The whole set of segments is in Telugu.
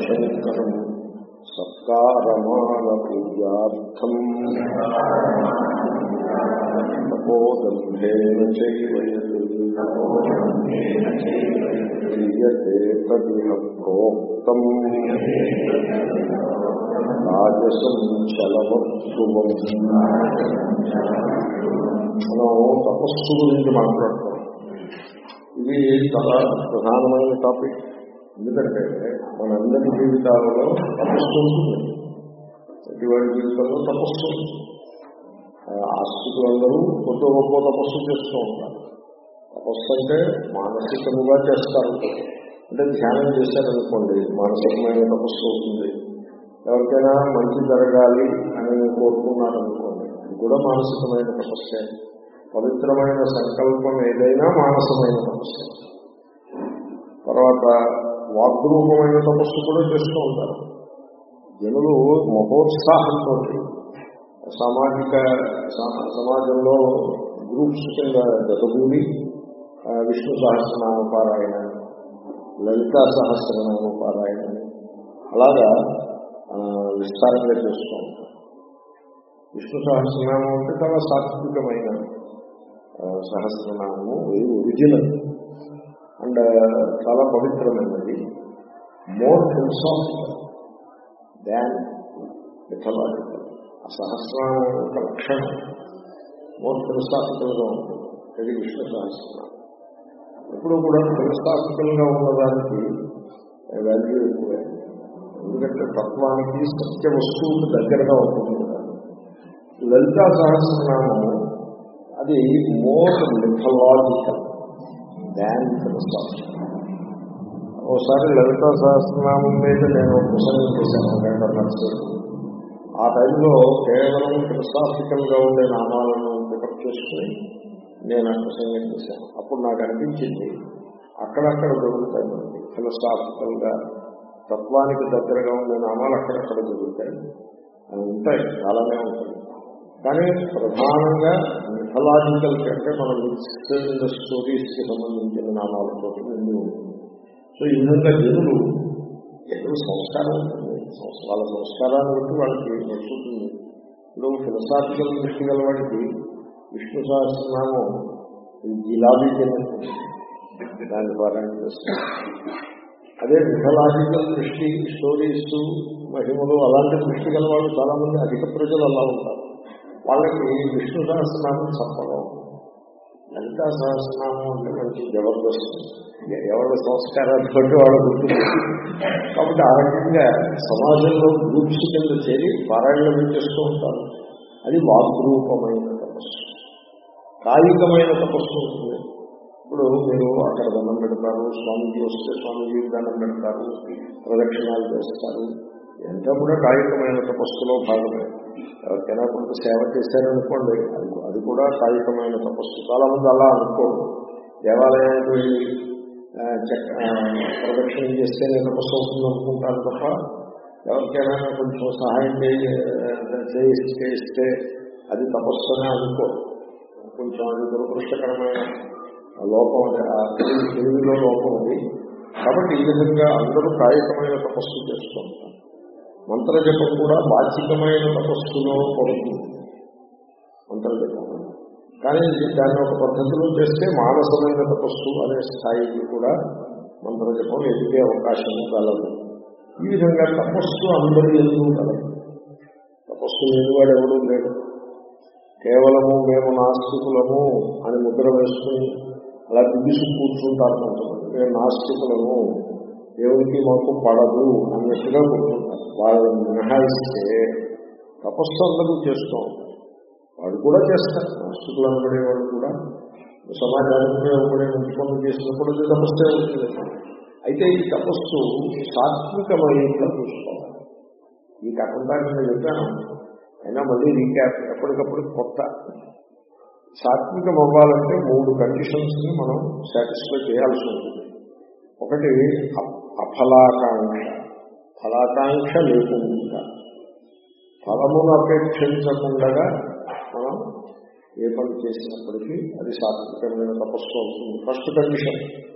శంకరం సత్కారమాన పూజార్థం తపోదంభేన క్రియతే తదిహ ప్రోక్తం రాజసం చలవత్వం మనం తపస్సు గురించి మాట్లాడతాం. ఇది చాలా ప్రధానమైన టాపిక్. ఎందుకంటే మనందరి జీవితాలలో తపస్సు ఉంటుంది. ప్రతి జీవితంలో తపస్సు ఆస్తికులందరూ కొద్ది గొప్ప తపస్సు చేస్తూ ఉంటారు. తపస్సు అంటే మానసికముగా చేస్తారు. అంటే ధ్యానం చేశారనుకోండి మానసికమైన తపస్సు అవుతుంది. ఎవరికైనా మంచి జరగాలి అని కోరుకున్నారనుకోండి అది కూడా మానసికమైన తపస్సే. పవిత్రమైన సంకల్పం ఏదైనా మానసమైన తపస్సు. తర్వాత వాగ్రూపమైన తపస్సు కూడా చేస్తూ ఉంటారు. జనులు మహోత్సాహంతో సామాజిక సమాజంలో గ్రూప్స్ కింద జతగూడి విష్ణు సహస్రనామ పారాయణ లలితా సహస్రనామ పారాయణ అలాగా విస్తారంగా చేస్తూ. ఉంటాం విష్ణు సహస్రనామం అంటే చాలా సాత్వికమైన సహస్రనామము ఇది ఒరిజినల్ అండ్ చాలా పవిత్రమైనది. మోర్ ఫిలసాఫికల్ దాన్ మిథలాజికల్ ఆ సహస్రనామం యొక్క లక్షణం మోర్ ఫిలసాఫికల్గా ఉంటుంది. అది విష్ణు సహస్రనామం. ఎప్పుడు కూడా ఫిలసాఫికల్గా ఉన్నదానికి వాల్యూ ఎక్కువే. ఎందుకంటే తత్వానికి సత్య వస్తువుకు దగ్గరగా ఉంటుంది లలితా సహస్రనామము అది మోర్ మిథలాజికల్ దాన్ ఫిలసాఫీ ఒకసారి లలితా సహస్రనామం మీద నేను ఒక చేశాను రెండున్నర ఆ టైంలో కేవలం ఫిలసాఫికల్గా ఉండే నామాలను పికప్ చేసుకుని నేను ఆ ప్రసంగం చేశాను. అప్పుడు నాకు అనిపించింది అక్కడక్కడ దొరుకుతాయి ఫిలసాఫికల్గా తత్వానికి దగ్గరగా ఉండే నామాలు అక్కడక్కడ దొరుకుతాయి. అవి ఉంటాయి చాలానే ఉంటాయి. కానీ ప్రధానంగా మిథలాజికల్ కంటే మనం మిక్స్డ్ స్టోరీస్కి సంబంధించిన నామాలతో నిండి ఉంటుంది. సో ఈ విధంగా జనులు ఏదో సంస్కారం ఉంటుంది. వాళ్ళ సంస్కారాన్ని బట్టి వాళ్ళకి నచ్చుతుంది ఇప్పుడు ఫిలసాఫికల్ దృష్టి గల వాడికి విష్ణు సహస్రనామం జిలాబీ తిన్నట్టు దాని పారాయణ అదే విఫలాధిక దృష్టి స్టోరీస్ మహిమలు అలాంటి దృష్టి గల వాళ్ళు చాలా మంది అధిక ప్రజలు అలా ఉంటారు. వాళ్ళకి విష్ణు సహస్రనామం చప్పగా ఉంటుంది లలితా సహస్రనామం అంటే మంచి జబర్దస్త్. ఎవరి సంస్కారాన్ని బట్టి వాళ్ళు గుర్తుంది కాబట్టి ఆ రకంగా సమాజంలో గ్రూప్స్ కింద చేరి పారాయణలు చేస్తూ ఉంటారు. అది వాగ్రూపమైనది. కాయికమైన తపస్సు ఉంటుంది ఇప్పుడు మీరు అక్కడ దండం పెడతారు స్వామిజీ వస్తే స్వామిజీ దండం పెడతారు ప్రదక్షిణాలు చేస్తారు. ఎంత కూడా కాయికమైన తపస్సులో భాగమే. ఎవరికైనా కొంత సేవ చేశారనుకోండి అది అది కూడా కాయికమైన తపస్సు. చాలా మంది అలా అనుకోరు. దేవాలయానికి వెళ్ళి ప్రదక్షిణ చేస్తే నేను తపస్సు అవుతుంది అనుకుంటాను తప్ప ఎవరికైనా కొంచెం సహాయం చేయి- చేయిస్తే అది తపస్సు అనే అనుకోరు. కొంచెం అది దురదృష్టకరమైన లోపం తెలుగులో ఆ లోపం ఉంది కాబట్టి ఈ విధంగా అందరూ కాయకమైన తపస్సు చేస్తూ ఉంటారు. మంత్రజపం కూడా బాధ్యతమైన తపస్సులో పడుతుంది మంత్రజపం. కానీ దాన్ని ఒక పద్ధతిలో చేస్తే మానసమైన తపస్సు అనే స్థాయికి కూడా మంత్రజపం ఎదిగే అవకాశం కలదు. ఈ విధంగా తపస్సు అందరూ ఎందుకు కలదు తపస్సు లేనివాడు ఎవడూ లేడు. కేవలము మేము నాస్తికులము అని ముద్ర వేసుకుని అలా బిగిసి కూర్చుంటారు కొంతమంది. మేము నాస్తికులము దేవునికి మాకు పడదు అన్నట్టుగా కూర్చుంటారు. వాళ్ళని మినహాయిస్తే తపస్సు అందరూ చేస్తూ. ఉంటారు వాడు కూడా చేస్తారు. నాస్తికులు అనబడే వాళ్ళు కూడా సమాజానికి ఒకడే మంచి పనులు చేసినప్పుడు అది తపస్సే అవుతుంది అయితే ఈ తపస్సు సాత్వికమైన చూసుకోవాలి. ఈ కాకుండా నేను చెప్పాను అయినా మళ్ళీ రీక్యాప్ ఎప్పటికప్పుడు కొత్త. సాత్వికం అవ్వాలంటే మూడు కండిషన్స్ని మనం సాటిస్ఫై చేయాల్సి ఉంటుంది. ఒకటి అఫలాకాంక్ష. ఫలాకాంక్ష లేకుండా. ఫలమును అపేక్షించకుండా మనం ఏ పని చేసినప్పటికీ అది సాత్వికమైన తపస్సు అవుతుంది. ఫస్ట్ కండిషన్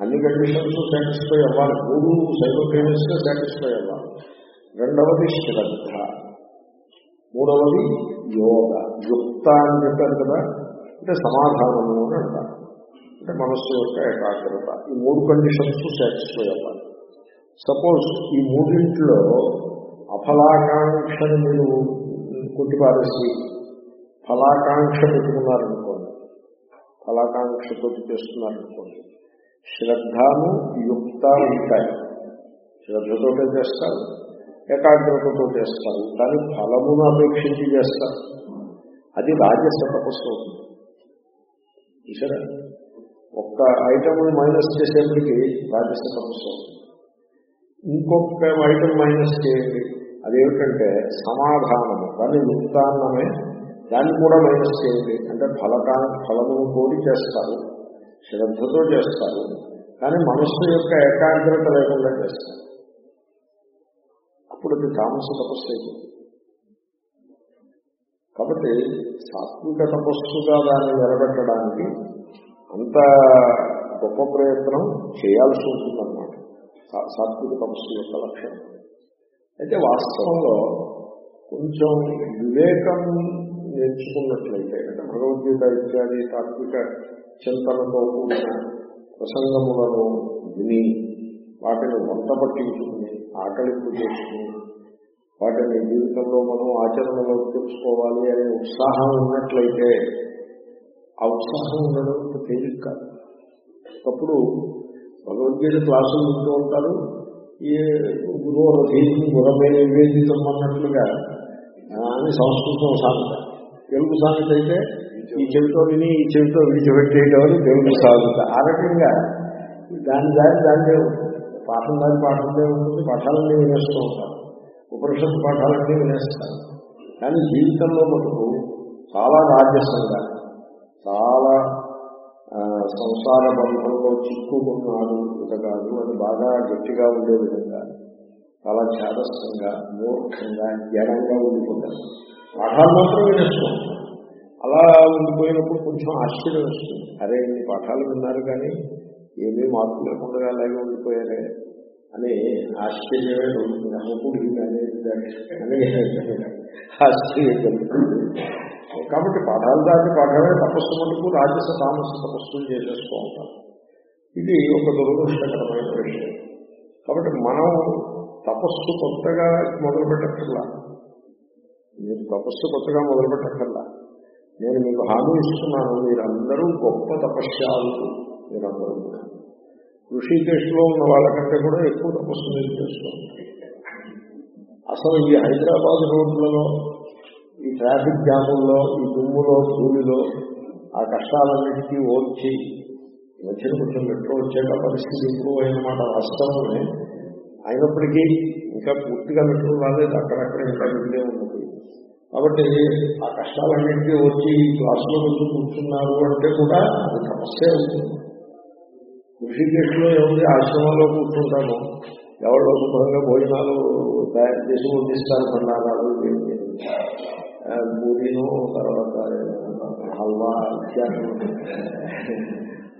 అన్ని కండిషన్స్ సాటిస్ఫై అవ్వాలి. మూడు సైకోటేనియస్గా సాటిస్ఫై అవ్వాలి. రెండవది శ్రద్ధ. మూడవది యోగ. యుక్త అని చెప్పారు కదా అంటే సమాధానము అని అంటారు. అంటే మనస్సు యొక్క ఏకాగ్రత. ఈ మూడు కండిషన్స్ సాటిస్ఫై అవ్వాలి. సపోజ్ ఈ మూడింట్లో అఫలాకాంక్షని మీరు కొట్టిపారేసి ఫలాకాంక్ష పెట్టుకున్నారనుకోండి ఫలాకాంక్షతో చేస్తున్నారనుకోండి శ్రద్ధను యుక్త ఉంటాయి. శ్రద్ధతోటే చేస్తారు. ఏకాగ్రతతో చేస్తారు. కానీ ఫలమును అపేక్షించి చేస్తారు. అది రాజస్వ తపస్సు అవుతుంది. చూసారా ఒక్క ఐటమ్ మైనస్ చేసేప్పటికి రాజస్వ తపస్సు అవుతుంది. ఇంకొక ఐటమ్ మైనస్ చేయండి. అదేమిటంటే సమాధానము. దాన్ని యుక్తాన్నమే దాన్ని కూడా మైనస్ చేయండి. అంటే ఫలకా ఫలమును కోరి చేస్తారు. శ్రద్ధతో చేస్తారు. కానీ మనస్సు యొక్క ఏకాగ్రత లేకుండా చేస్తారు. అప్పుడు అది తామస తపస్సు అయిపోతుంది కాబట్టి సాత్విక తపస్సుగా దాన్ని నిలబెట్టడానికి అంత గొప్ప ప్రయత్నం చేయాల్సి ఉంటుందన్నమాట. సాత్విక తపస్సు యొక్క లక్ష్యం అయితే వాస్తవంలో కొంచెం వివేకం నేర్చుకున్నట్లయితే అంటే భగవద్గీత ఇత్యాది తాత్విక చింతనతో కూడిన ప్రసంగములను విని వాటిని వంట పట్టించుకుని ఆకలింపు చేసుకుని వాటిని జీవితంలో మనం ఆచరణలో తెలుసుకోవాలి అనే ఉత్సాహం ఉన్నట్లయితే ఆ ఉత్సాహం ఉండడం తేలిక కాదు. ఒకప్పుడు భగవద్గీత క్లాసులు వింటూ ఉంటారు. ఈ గురువు గురమే నివేదితం అన్నట్లుగా అని సంస్కృతం సాగుత తెలుగు సాగుత అయితే ఈ చెవితో విని ఈ చెవితో విడిచిపెట్టేటవారు తెలుగు సాగుత ఆ రకంగా దాని దాని దాన్ని పాఠం దాని పాఠంలో ఉంటుంది పాఠాలన్నీ వినేస్తూ ఉంటారు. ఉపనిషత్తు పాఠాలన్నీ వినేస్తారు. కానీ జీవితంలో మటుకు చాలా రాజ్యసంగా చాలా సంసార బంధంలో చిక్కుకున్నాడు ఇతగాడు అని బాగా గట్టిగా ఉండే విధంగా చాలా చేదస్తంగా మూర్ఖంగా జ్ఞానంగా ఉండిపోతారు పాఠాలు మాత్రం వినేస్తూ అలా ఉండిపోయినప్పుడు కొంచెం ఆశ్చర్యం వస్తుంది. అరే ఇన్ని పాఠాలు విన్నారు కానీ ఏమీ మార్పు లేకుండా అలాగే ఉండిపోయారే అని ఆశ్చర్యమే ఉంటుంది అమ్మకుడు అని ఆశ్చర్యం కాబట్టి పాఠాలు దాటి పాఠమే తపస్సు మటుకు రాజస తామస తపస్సులు చేసేస్తూ ఉంటారు. ఇది ఒక దురదృష్టకరమైన విషయం కాబట్టి మనం తపస్సు కొత్తగా మొదలు పెట్టక్కర్లా మీరు తపస్సు కొత్తగా మొదలు పెట్టక్కర్లా నేను మీకు హామీ ఇస్తున్నాను మీరందరూ గొప్ప తపస్యాలు. మీరందరూ కూడా ఋషికేశ్లో ఉన్న వాళ్ళకంటే కూడా ఎక్కువ తపస్సు మీరు చేస్తున్నారు అసలు ఈ హైదరాబాద్ రోడ్లలో ఈ ట్రాఫిక్ జాముల్లో ఈ దుమ్ములో ధూళిలో ఆ కష్టాలన్నిటికీ ఓర్చి వచ్చిన కొంచెం మెట్రో వచ్చాక పరిస్థితి ఇంప్రూవ్ అయినమాట వాస్తవమే. అయినప్పటికీ ఇంకా పూర్తిగా మెట్రో రాలేదు అక్కడక్కడ ఇంకా మిగిలే ఉన్నది. కాబట్టి ఆ కష్టాలన్నింటినీ వచ్చి క్లాసులో వచ్చి కూర్చున్నారు అంటే కూడా అది సమస్య అవుతుంది. ఋషికేశ్లో ఏముంది ఆశ్రమంలో కూర్చుంటాము ఎవరో శుభ్రంగా భోజనాలు తయారు చేసి వడ్డిస్తారు పండాలు పూరీను తర్వాత హల్వా ఇత్యాది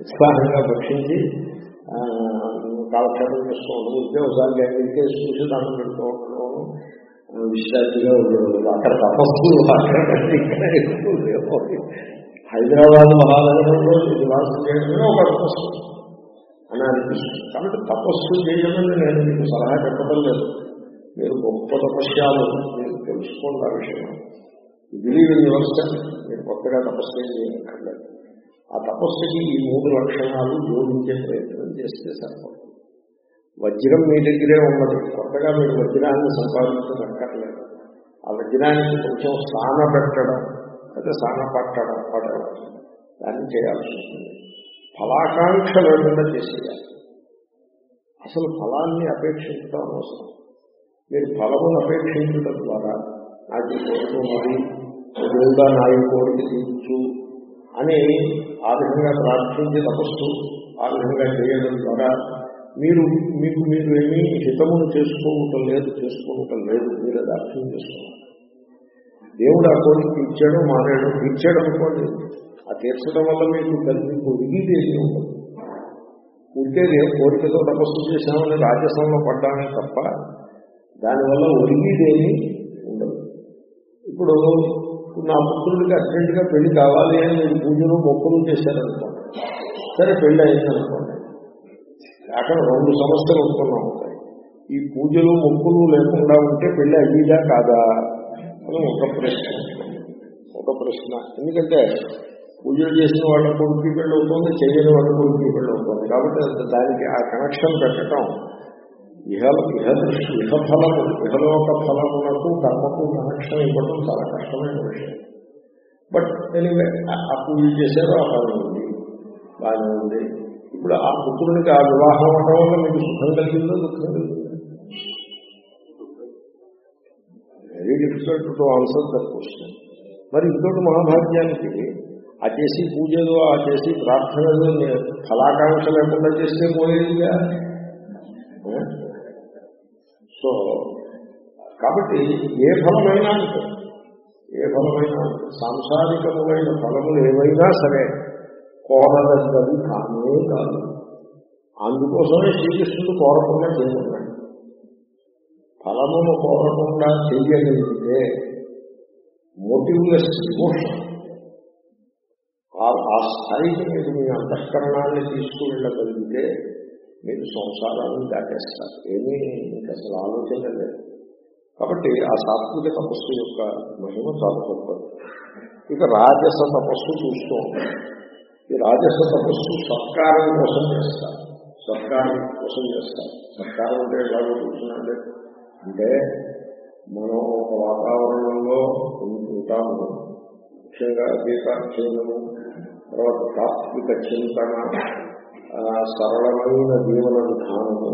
ఉత్సాహంగా భక్షించి కాలక్షేపం చేస్తూ ఉండదు ఉంటే ఒకసారి గ్యాంగిల్కే చూసి దాన్ని పెడుతూ ఉండడం విశ్రాంతిగా ఉండదు అక్కడ తపస్సు అక్కడ హైదరాబాద్ మహానగరంలో నివాసం చేయడమే ఒక తపస్సు. అని అనిపిస్తుంది. కాబట్టి తపస్సు చేయమని నేను మీకు సలహా చెప్పడం లేదు. మీరు గొప్ప తపస్యాలు మీరు తెలుసుకోండి ఆ విషయం. బిలీవ్ ఇన్ యువర్ మీరు కొత్తగా తపస్సు చేయక్కర్లేదు. ఆ తపస్సుకి ఈ మూడు లక్షణాలు జోడించే ప్రయత్నం చేస్తే సరిపడుతుంది వజ్రం మీ దగ్గరే ఉన్నది. కొత్తగా మీరు వజ్రాన్ని సంపాదించక్కర్లేదు ఆ వజ్రానికి కొంచెం స్నాన పెట్టడం అయితే స్నాన పట్టడం పడడం దాన్ని చేయాల్సి ఉంటుంది ఫలాకాంక్ష లేకుండా చేసేయాలి. అసలు ఫలాన్ని అపేక్షించడం అవసరం. మీరు ఫలమును అపేక్షించడం ద్వారా నాకు ఈ కోరిక ఉన్నది దేవుడా నా కోరిక తీర్చు అని ఆ విధంగా ప్రార్థించి తపస్సు ఆ విధంగా చేయడం ద్వారా మీరు మీకు మీరు ఏమీ హితమును చేసుకోవటం లేదు చేసుకోవటం లేదు మీరు అది అర్థం చేసుకోవాలి. దేవుడు ఆ కోరిక తీర్చాడు మానేడు తీర్చాడు అనుకోండి. ఆ తీర్చడం వల్ల మీకు మీకు విధి ఉండదు ఉంటేదే. కోరికతో తపస్సు చేశామని రాజసంలో పడ్డామే తప్ప దానివల్ల ఒరిగిదేమీ ఉండదు. ఇప్పుడు నా పుత్రుడికి అర్జెంటుగా పెళ్ళి కావాలి అని నేను పూజలు మొక్కులు చేశారనుకోండి సరే పెళ్ళి అయింది అనుకోండి అక్కడ రెండు సమస్యలు ఉంటున్నా. ఉంటాయి ఈ పూజలు మొక్కులు లేకుండా ఉంటే పెళ్ళి అయ్యిదా కాదా అని ఒక ప్రశ్న. ఒక ప్రశ్న. ఎందుకంటే పూజలు చేసిన వాళ్ళ కొడుకు పెళ్ళి అవుతుంది చేయని వాళ్ళ కొడుకు పెళ్ళి అవుతుంది. కాబట్టి దానికి ఆ కనెక్షన్ పెట్టడం ఇహ ఇహ దృష్టి ఇహ ఫలము ఇహలోక ఫలమునకు కర్మకు కనెక్షన్ ఇవ్వడం చాలా కష్టమైన విషయం. బట్ ఎనివే ఆ పూజ చేశారు ఆ ఫలం ఉంది బాగానే ఉంది. ఇప్పుడు ఆ పుత్రునికి ఆ వివాహం అవడం వల్ల మీకు సుఖం కలిగిందో దుఃఖం కలిగిందో? Very difficult to answer that question మరి ఇంకోటి మహాభాగ్యానికి ఆ చేసి పూజలు ఆ చేసి ప్రార్థనలు ఫలాకాంక్ష లేకుండా చేస్తే పోయేదిగా సో కాబట్టి ఏ ఫలమైనా అంటే ఏ ఫలమైనా అంటే సాంసారికములైన ఫలములు ఏవైనా సరే కోరదగ్గది కానే కాదు. అందుకోసమే శ్రీకృష్ణుడు కోరకుండా చేయమన్నాడు ఫలమును కోరకుండా చేయగలిగితే మోటివ్లెస్ ఇమోషన్ ఆ స్థాయికి మీరు మీ అంతఃకరణాన్ని తీసుకువెళ్ళగలిగితే మీరు సంసారాన్ని దాటేస్తారు. ఏమీ మీకు అసలు ఆలోచన లేదు. కాబట్టి ఆ సాత్విక తపస్సు యొక్క మహిమ చాలా గొప్పది ఇక రాజస తపస్సు చూస్తూ ఉంటాం ఈ రాజస తపస్సు సత్కారం కోసం చేస్తారు. సత్కారం కోసం చేస్తారు. సత్కారం అంటే ఎలాగో చూసినండి అంటే మనం ఒక వాతావరణంలో ఉంటాము. ముఖ్యంగా గీతాక్షేమము తర్వాత తాత్విక చింతన సరళమైన జీవన విధానము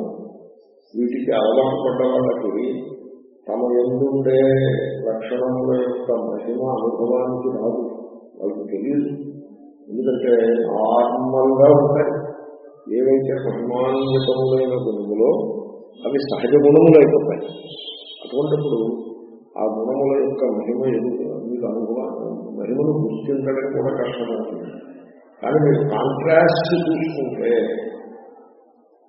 వీటికి అలవాటు పడ్డ వాళ్ళకి తమ ఎందుండే లక్షణముల యొక్క మహిమ అనుభవానికి రాదు. వాళ్ళకి తెలియదు ఎందుకంటే నార్మల్గా ఉంటాయి. ఏవైతే మహిమాన్వితములైన గుణములో అవి సహజ గుణములు అయిపోతాయి అటువంటిప్పుడు ఆ గుణముల యొక్క మహిమ మీకు అనుభవాన్ని మహిమను గుర్తించడం కూడా కష్టమవుతుంది కానీ మీరు కాంట్రాస్ట్ చూసుకుంటే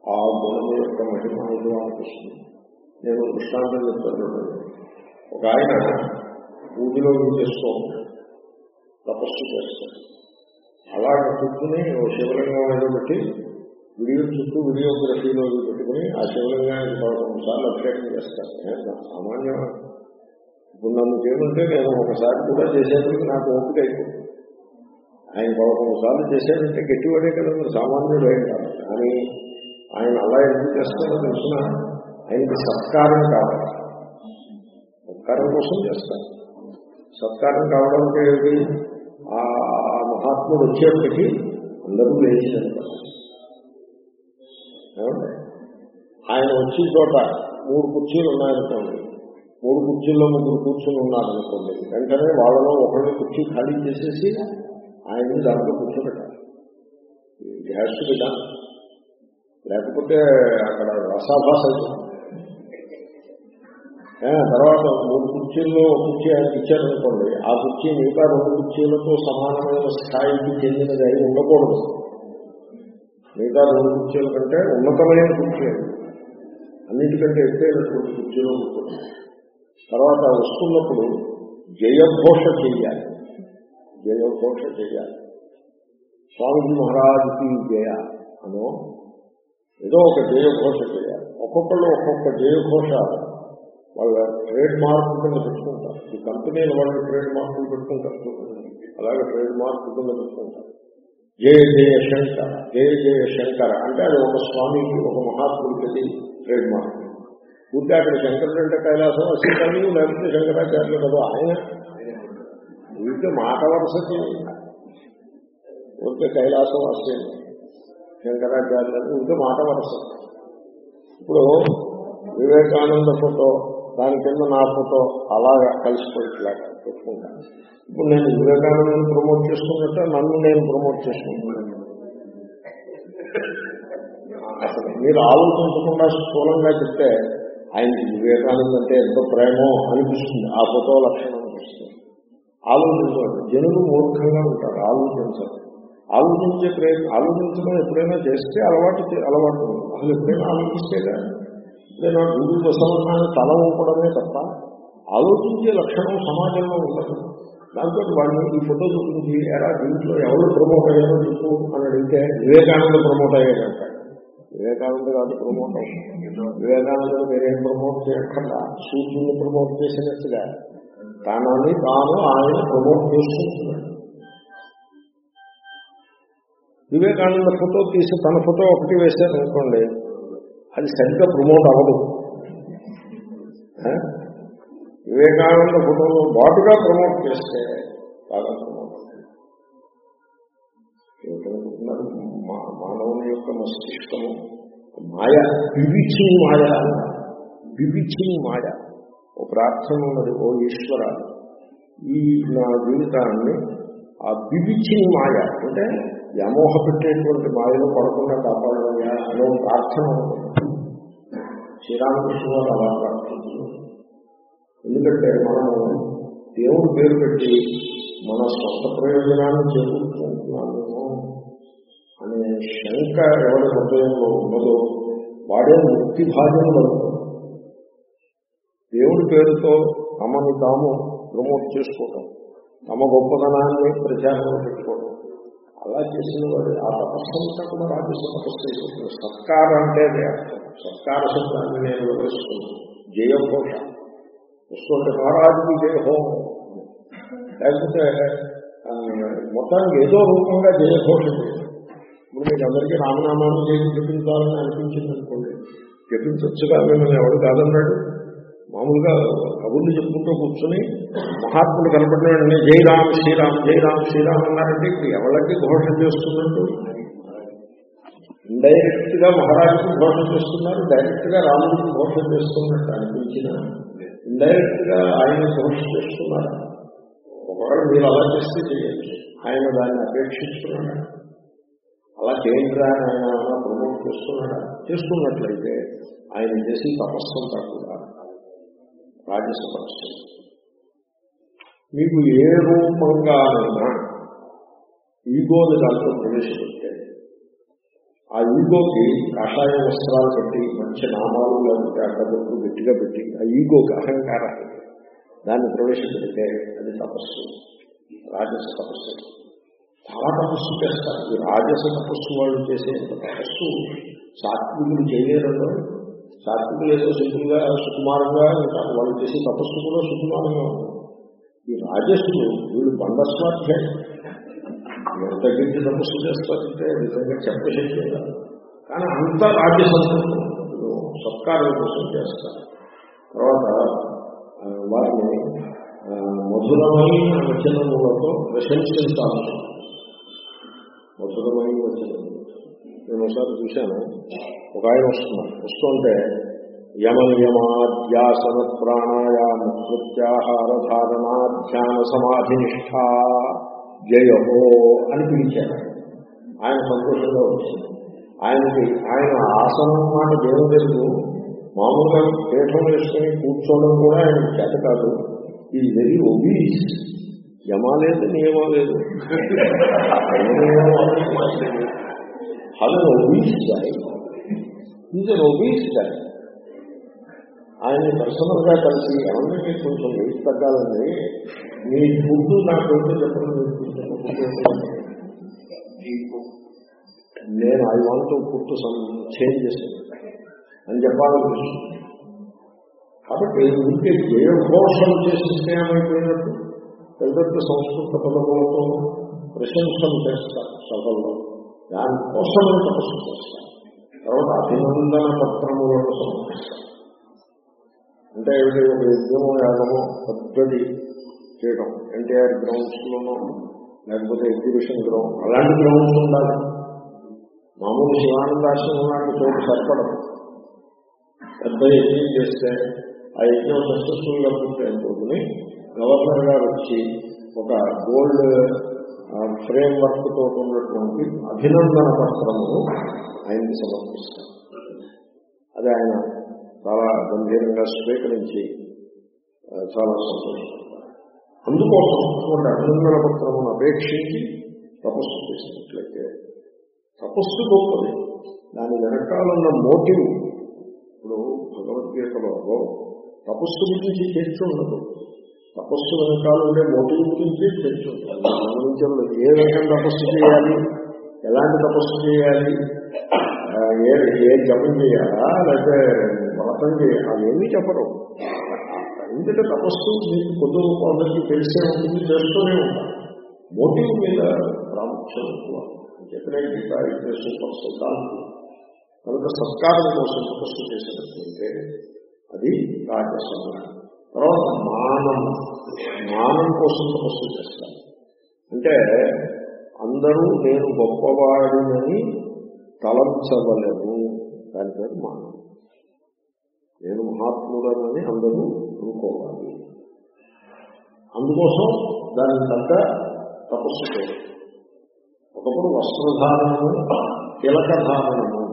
ఆ గుణము యొక్క మహిమ అనుభవానికి వస్తుంది నేను దృష్టాంతం చెప్తాను ఒక ఆయన పూజలో చేస్తూ ఉంటాడు. తపస్సు చేస్తాడు. అలాగే కూర్చుని ఓ శివలింగం మీద పెట్టి వీడియో చుట్టూ వీడియోగ్రఫీలో పెట్టుకుని ఆ శివలింగానికి పదకొండు సార్లు అభిషేకం చేస్తాను సామాన్యమైన ఇప్పుడు నన్ను చేయమంటే నేను ఒకసారి కూడా చేసేందుకు నాకు ఓపిక అయిపోయింది. ఆయన పదకొండు సార్లు చేశాడంటే గట్టివాడే కదా సామాన్యుడు అయి కానీ ఆయన అలా ఎందుకు చేస్తారో తెలిసిన? ఆయనకి సత్కారం కావాలి. సత్కారం కోసం చేస్తారు సత్కారం కావడం ఏమిటి? ఆ మహాత్ముడు వచ్చేప్పటికీ అందరూ లేచినారు ఆయన వచ్చిన చోట మూడు కుర్చీలు ఉన్నాయనుకోండి. మూడు కుర్చీల్లో ముగ్గురు కూర్చుని ఉన్నారనుకోండి వెంటనే వాళ్ళలో ఒకరిని కుర్చీ ఖాళీ చేసేసి ఆయన్ని దాంట్లో కూర్చోబెట్టాలి. గ్యాస్ విధానం లేకపోతే అక్కడ రసాభాస తర్వాత మూడు కుర్చీల్లో కుర్చీ ఆయన ఇచ్చారనుకోండి ఆ కుర్చీ మిగతా రెండు కుర్చీలతో సమానమైన స్థాయికి చెందినది అయి ఉండకూడదు. మిగతా రెండు కుర్చీల కంటే ఉన్నతమైన కుర్చీ అన్నిటికంటే ఎత్తైనటువంటి కుర్చీలో ఉంటుంది తర్వాత వస్తున్నప్పుడు జయఘోష చెయ్యాలి. జయఘోష చెయ్యాలి. స్వామిజీ మహారాజుకి జయ అనో ఏదో ఒక జయఘోష చేయాలి ఒక్కొక్కళ్ళు ఒక్కొక్క జయఘోష వాళ్ళ ట్రేడ్ మార్క్ కింద పెట్టుకుంటారు. ఈ కంపెనీల వాళ్ళు ట్రేడ్ మార్కులు పెట్టుకుంటారు. అలాగే ట్రేడ్ మార్క్ కింద పెట్టుకుంటారు. జయ జయ శంకర జయ జయ శంకర అంటే అది ఒక స్వామికి ఒక మహాత్ముడికి ట్రేడ్ మార్క్ ఊరికే అక్కడ శంకరుడు అంటే కైలాసం అసలు లేకపోతే శంకరాచార్యులు కదా ఆయన ఊరికే మాట వరుసకి ఊరికే కైలాసం వస్తే శంకరాచార్యులు ఊరికే మాట వరుస. ఇప్పుడు వివేకానంద ఫోటో దాని కింద నా ఫోటో అలాగా కలిసిపోయేట్లాగా పెట్టుకుంటాను. ఇప్పుడు నేను వివేకానందని ప్రమోట్ చేసుకున్నట్టు నన్ను నేను ప్రమోట్ చేసుకుంటున్నాను. అసలు మీరు ఆలోచించకుండా స్థూలంగా చెప్తే ఆయనకి వివేకానంద అంటే ఎంతో ప్రేమో అనిపిస్తుంది. ఆ ఫోటో లక్షణం అనిపిస్తుంది ఆలోచించండి జనులు మూర్ఖంగా ఉంటారు. ఆలోచించాలి ఆలోచించే ప్రయత్నం ఆలోచించడం ఎప్పుడైనా చేస్తే అలవాటు అలవాటు అసలు ఎప్పుడైనా ఆలోచిస్తేగా నేను గురువు వసవన్నాన్ని తల ఊపడమే తప్ప ఆలోచించే లక్షణం సమాజంలో ఉండదు. దాంతో వాడిని ఈ ఫోటో చూపించి ఎలా దీంట్లో ఎవరు ప్రమోట్ అయ్యారో చెప్పు అని అడిగితే వివేకానంద ప్రమోట్ అయ్యాడంట వివేకానంద కాదు ప్రమోట్ అవుతుంది వివేకానంద మీరేం ప్రమోట్ చేయకుండా సూర్యుని ప్రమోట్ చేసినట్టుగా తనని తాను ఆయన ప్రమోట్ చేసుకుంటున్నాడు. వివేకానంద ఫోటో తీసి తన ఫోటో ఒకటి వేశారు అనుకోండి అది సరిగ్గా ప్రమోట్ అవ్వదు? వివేకానంద ఫోటోలో బాటుగా ప్రమోట్ చేస్తే బాగా ప్రమోట్ మానవుని యొక్క మస్తిష్కము మాయ బిబిచి మాయ బిబిచింగ్ మాయ. ఓ ప్రార్థన ఉన్నది ఓ ఈశ్వర. ఈ నా జీవితాన్ని ఆ బిబిచింగ్ మాయ అంటే వ్యామోహ పెట్టేటువంటి మాయలో పడకుండా కాపాడమయ్యా అనే ప్రార్థన శ్రీరామకృష్ణ అలా ప్రార్థించారు. ఎందుకంటే మనము దేవుడు పేరు పెట్టి మన సొంత ప్రయోజనాన్ని చేకూర్చుకుంటున్నామేమో అనే శంక ఎవరి హృదయంలో ఉన్నదో వాడే ముక్తి భాగ్యం దేవుడి పేరుతో తమని తాము ప్రమోట్ చేసుకోవటం తమ గొప్పతనాన్ని ప్రచారంలో పెట్టుకోవడం అలా చేసిన వాడు ఆ తపస్సంతా కూడా రాజస్వ తపస్సు అయిపోతుంది సత్కారం అంటే అర్థం. సత్కార శబ్దాన్ని నేను వివరిస్తున్నాను జయఘోష. వస్తుంటే మహారాజుకి జయహోమం లేకపోతే మొత్తానికి ఏదో రూపంగా జయఘోష చేయడం ఇప్పుడు మీకు అందరికీ రామనామాను చేసి జపించాలని అనిపించింది అనుకోండి జపించొచ్చుగా మిమ్మల్ని ఎవడు కాదన్నాడు? మామూలుగా కబుర్లు చెప్పుకుంటూ కూర్చొని మహాత్ములు కనపడినాడని వెంటనే జై రామ్ శ్రీరామ్ జై రామ్ శ్రీరామ్ అన్నారంటే ఇప్పుడు ఎవరికి ఘోష చేస్తున్నట్టు? ఇండైరెక్ట్గా మహారాజుకి ఘోష చేస్తున్నారు డైరెక్ట్గా రాముడికి ఘోష చేస్తున్నట్టు అనిపించిన ఇండైరెక్ట్గా ఆయన ఘోష చేస్తున్నారు. ఒకవేళ మీరు అలా చేస్తే చేయొచ్చు. ఆయన దాన్ని అపేక్షిస్తున్నాడు. అలా చేయండిరా ఆయన ప్రమోట్ చేస్తున్నాడా? చేస్తున్నట్లయితే ఆయన చేసి తపస్సంతా కూడా రాజస తపస్సు. మీకు ఏ రూపంగానైనా ఈగోని దాంట్లో ప్రవేశపెట్టే ఆ ఈగోకి కాషాయ వస్త్రాలు పెట్టి మంచి నామాలు లేకపోతే అడ్డబొట్టు గట్టిగా పెట్టి ఆ ఈగోకి అహంకారాన్ని దాన్ని ప్రవేశపెడితే అది తపస్సు. రాజస తపస్సు. చాలా తపస్సు చేస్తారు. ఈ రాజస తపస్సు వాళ్ళు చేసే తపస్సు సాత్వికులు చేయలేరంలో సాత్వికులు ఏదో సుఖంగా సుకుమారంగా ఉంటారు. వాళ్ళు చేసే తపస్సు కూడా సుకుమారంగా ఉంటుంది. ఈ రాజస్సులు వీళ్ళు బండస్వాధ్యాయం ఎంత గిట్టి తపస్సు చేస్తారంటే నిజంగా చెప్పశక్తి కానీ అంత రాజ్యసంతం సత్కారం కోసం చేస్తారు. తర్వాత వారిని ఆ, మధురమైన వచనములతో ప్రశంసించాలి. మధురమైన వచ్చింది. నేను ఒకసారి చూశాను. ఒక ఆయన వస్తున్నాను వస్తుంటే యమ ప్రాణాయామ ప్రత్యాహార ధారణ ధ్యాన సమాధి నిష్ఠ జయహో అని పిలిచాడు ఆయన సంతోషంగా వచ్చింది. ఆయనకి ఆయన ఆసనం మాట దేవుడు తెలుసు మామూలుగా పీఠం వేసుకుని కూర్చోవడం కూడా ఆయన చేత కాదు. ఈ వెరీ ఒబీస్ యమ లేదు నియమ లేదు. హలో ఒబీస్ గాయ్ ఈజ్ అన్ ఆయన్ని పర్సనల్గా కలిసి ఎవరికి కొంచెం వెయిట్ తగ్గాలండి మీ ఫుడ్ నాకు ఏంటో నేను I want food put some changes. అని చెప్పాలనిపిస్తుంది. కాబట్టి ఏ ఉంటే చేసి స్నేహం అయిపోయినట్టు పెద్ద సంస్కృత పదములతో ప్రశంసలు చేస్తారు సభల్లో దానికోసం తపస్సు చేస్తారు తర్వాత అభినందన పత్రములను సమర్పిస్తారు అంటే ఏమిటి? ఒక యజ్ఞమో యాగమో పెద్దది చేయడం. ఎన్టీఆర్ గ్రౌండ్స్ లోనో లేకపోతే ఎగ్జిబిషన్ గ్రౌండ్ అలాంటి గ్రౌండ్స్ ఉండాలి. మామూలు శివానందాశ్రమం లాంటి చోటు సరిపడదు. పెద్ద యజ్ఞం చేస్తే ఆ యజ్ఞం సక్సెస్ఫుల్గా పూర్తయిపోతుంది గవర్నర్ గారు వచ్చి ఒక గోల్డ్ ఫ్రేమ్ వర్క్తో ఉన్నటువంటి అభినందన పత్రమును ఆయనకి సమర్పిస్తారు. అది ఆయన చాలా గంభీరంగా స్వీకరించి చాలా సంతోషపడతారు అందుకోసం అటువంటి అభినందన పత్రమును అపేక్షించి తపస్సు చేసినట్లయితే తపస్సు గొప్పది. దాని వెనకాలన్న మోటివ్ ఇప్పుడు భగవద్గీతలో తపస్సు గురించి చేస్తూ ఉండదు తపస్సు వెనకాల ఉండే మోటివ్ గురించి చర్చ ఉంటుంది ఏ విధంగా తపస్సు చేయాలి? ఎలాంటి తపస్సు చేయాలి? ఏ ఏ జపం చేయాలా? లేకపోతే వ్రతం చేయాలి? ఏమీ చెప్పరు. ఎందుకంటే తపస్సు మీకు కొద్ది రూపాయలకి తెలిసే ఉంటుంది తెలుస్తూనే ఉంటారు. మోటివ్ మీద ప్రాముఖ్యం ఎక్కువ. చెప్పిన గీత అయితే సూపర్ సిద్ధాంతం కనుక సత్కారం కోసం తపస్సు చేసినట్లయితే అది రాజసంగ్రహం తర్వాత మానం. మానం కోసం తపస్సు చేస్తారు. అంటే అందరూ నేను గొప్పవాడినని తలంచవలేము. దాని పేరు మానం. నేను మహాత్ముడనని అందరూ అనుకోవాలి. అందుకోసం దాని తగ్గ తపస్సు చేయాలి ఒకప్పుడు వస్త్రధారణము తిలకధారణము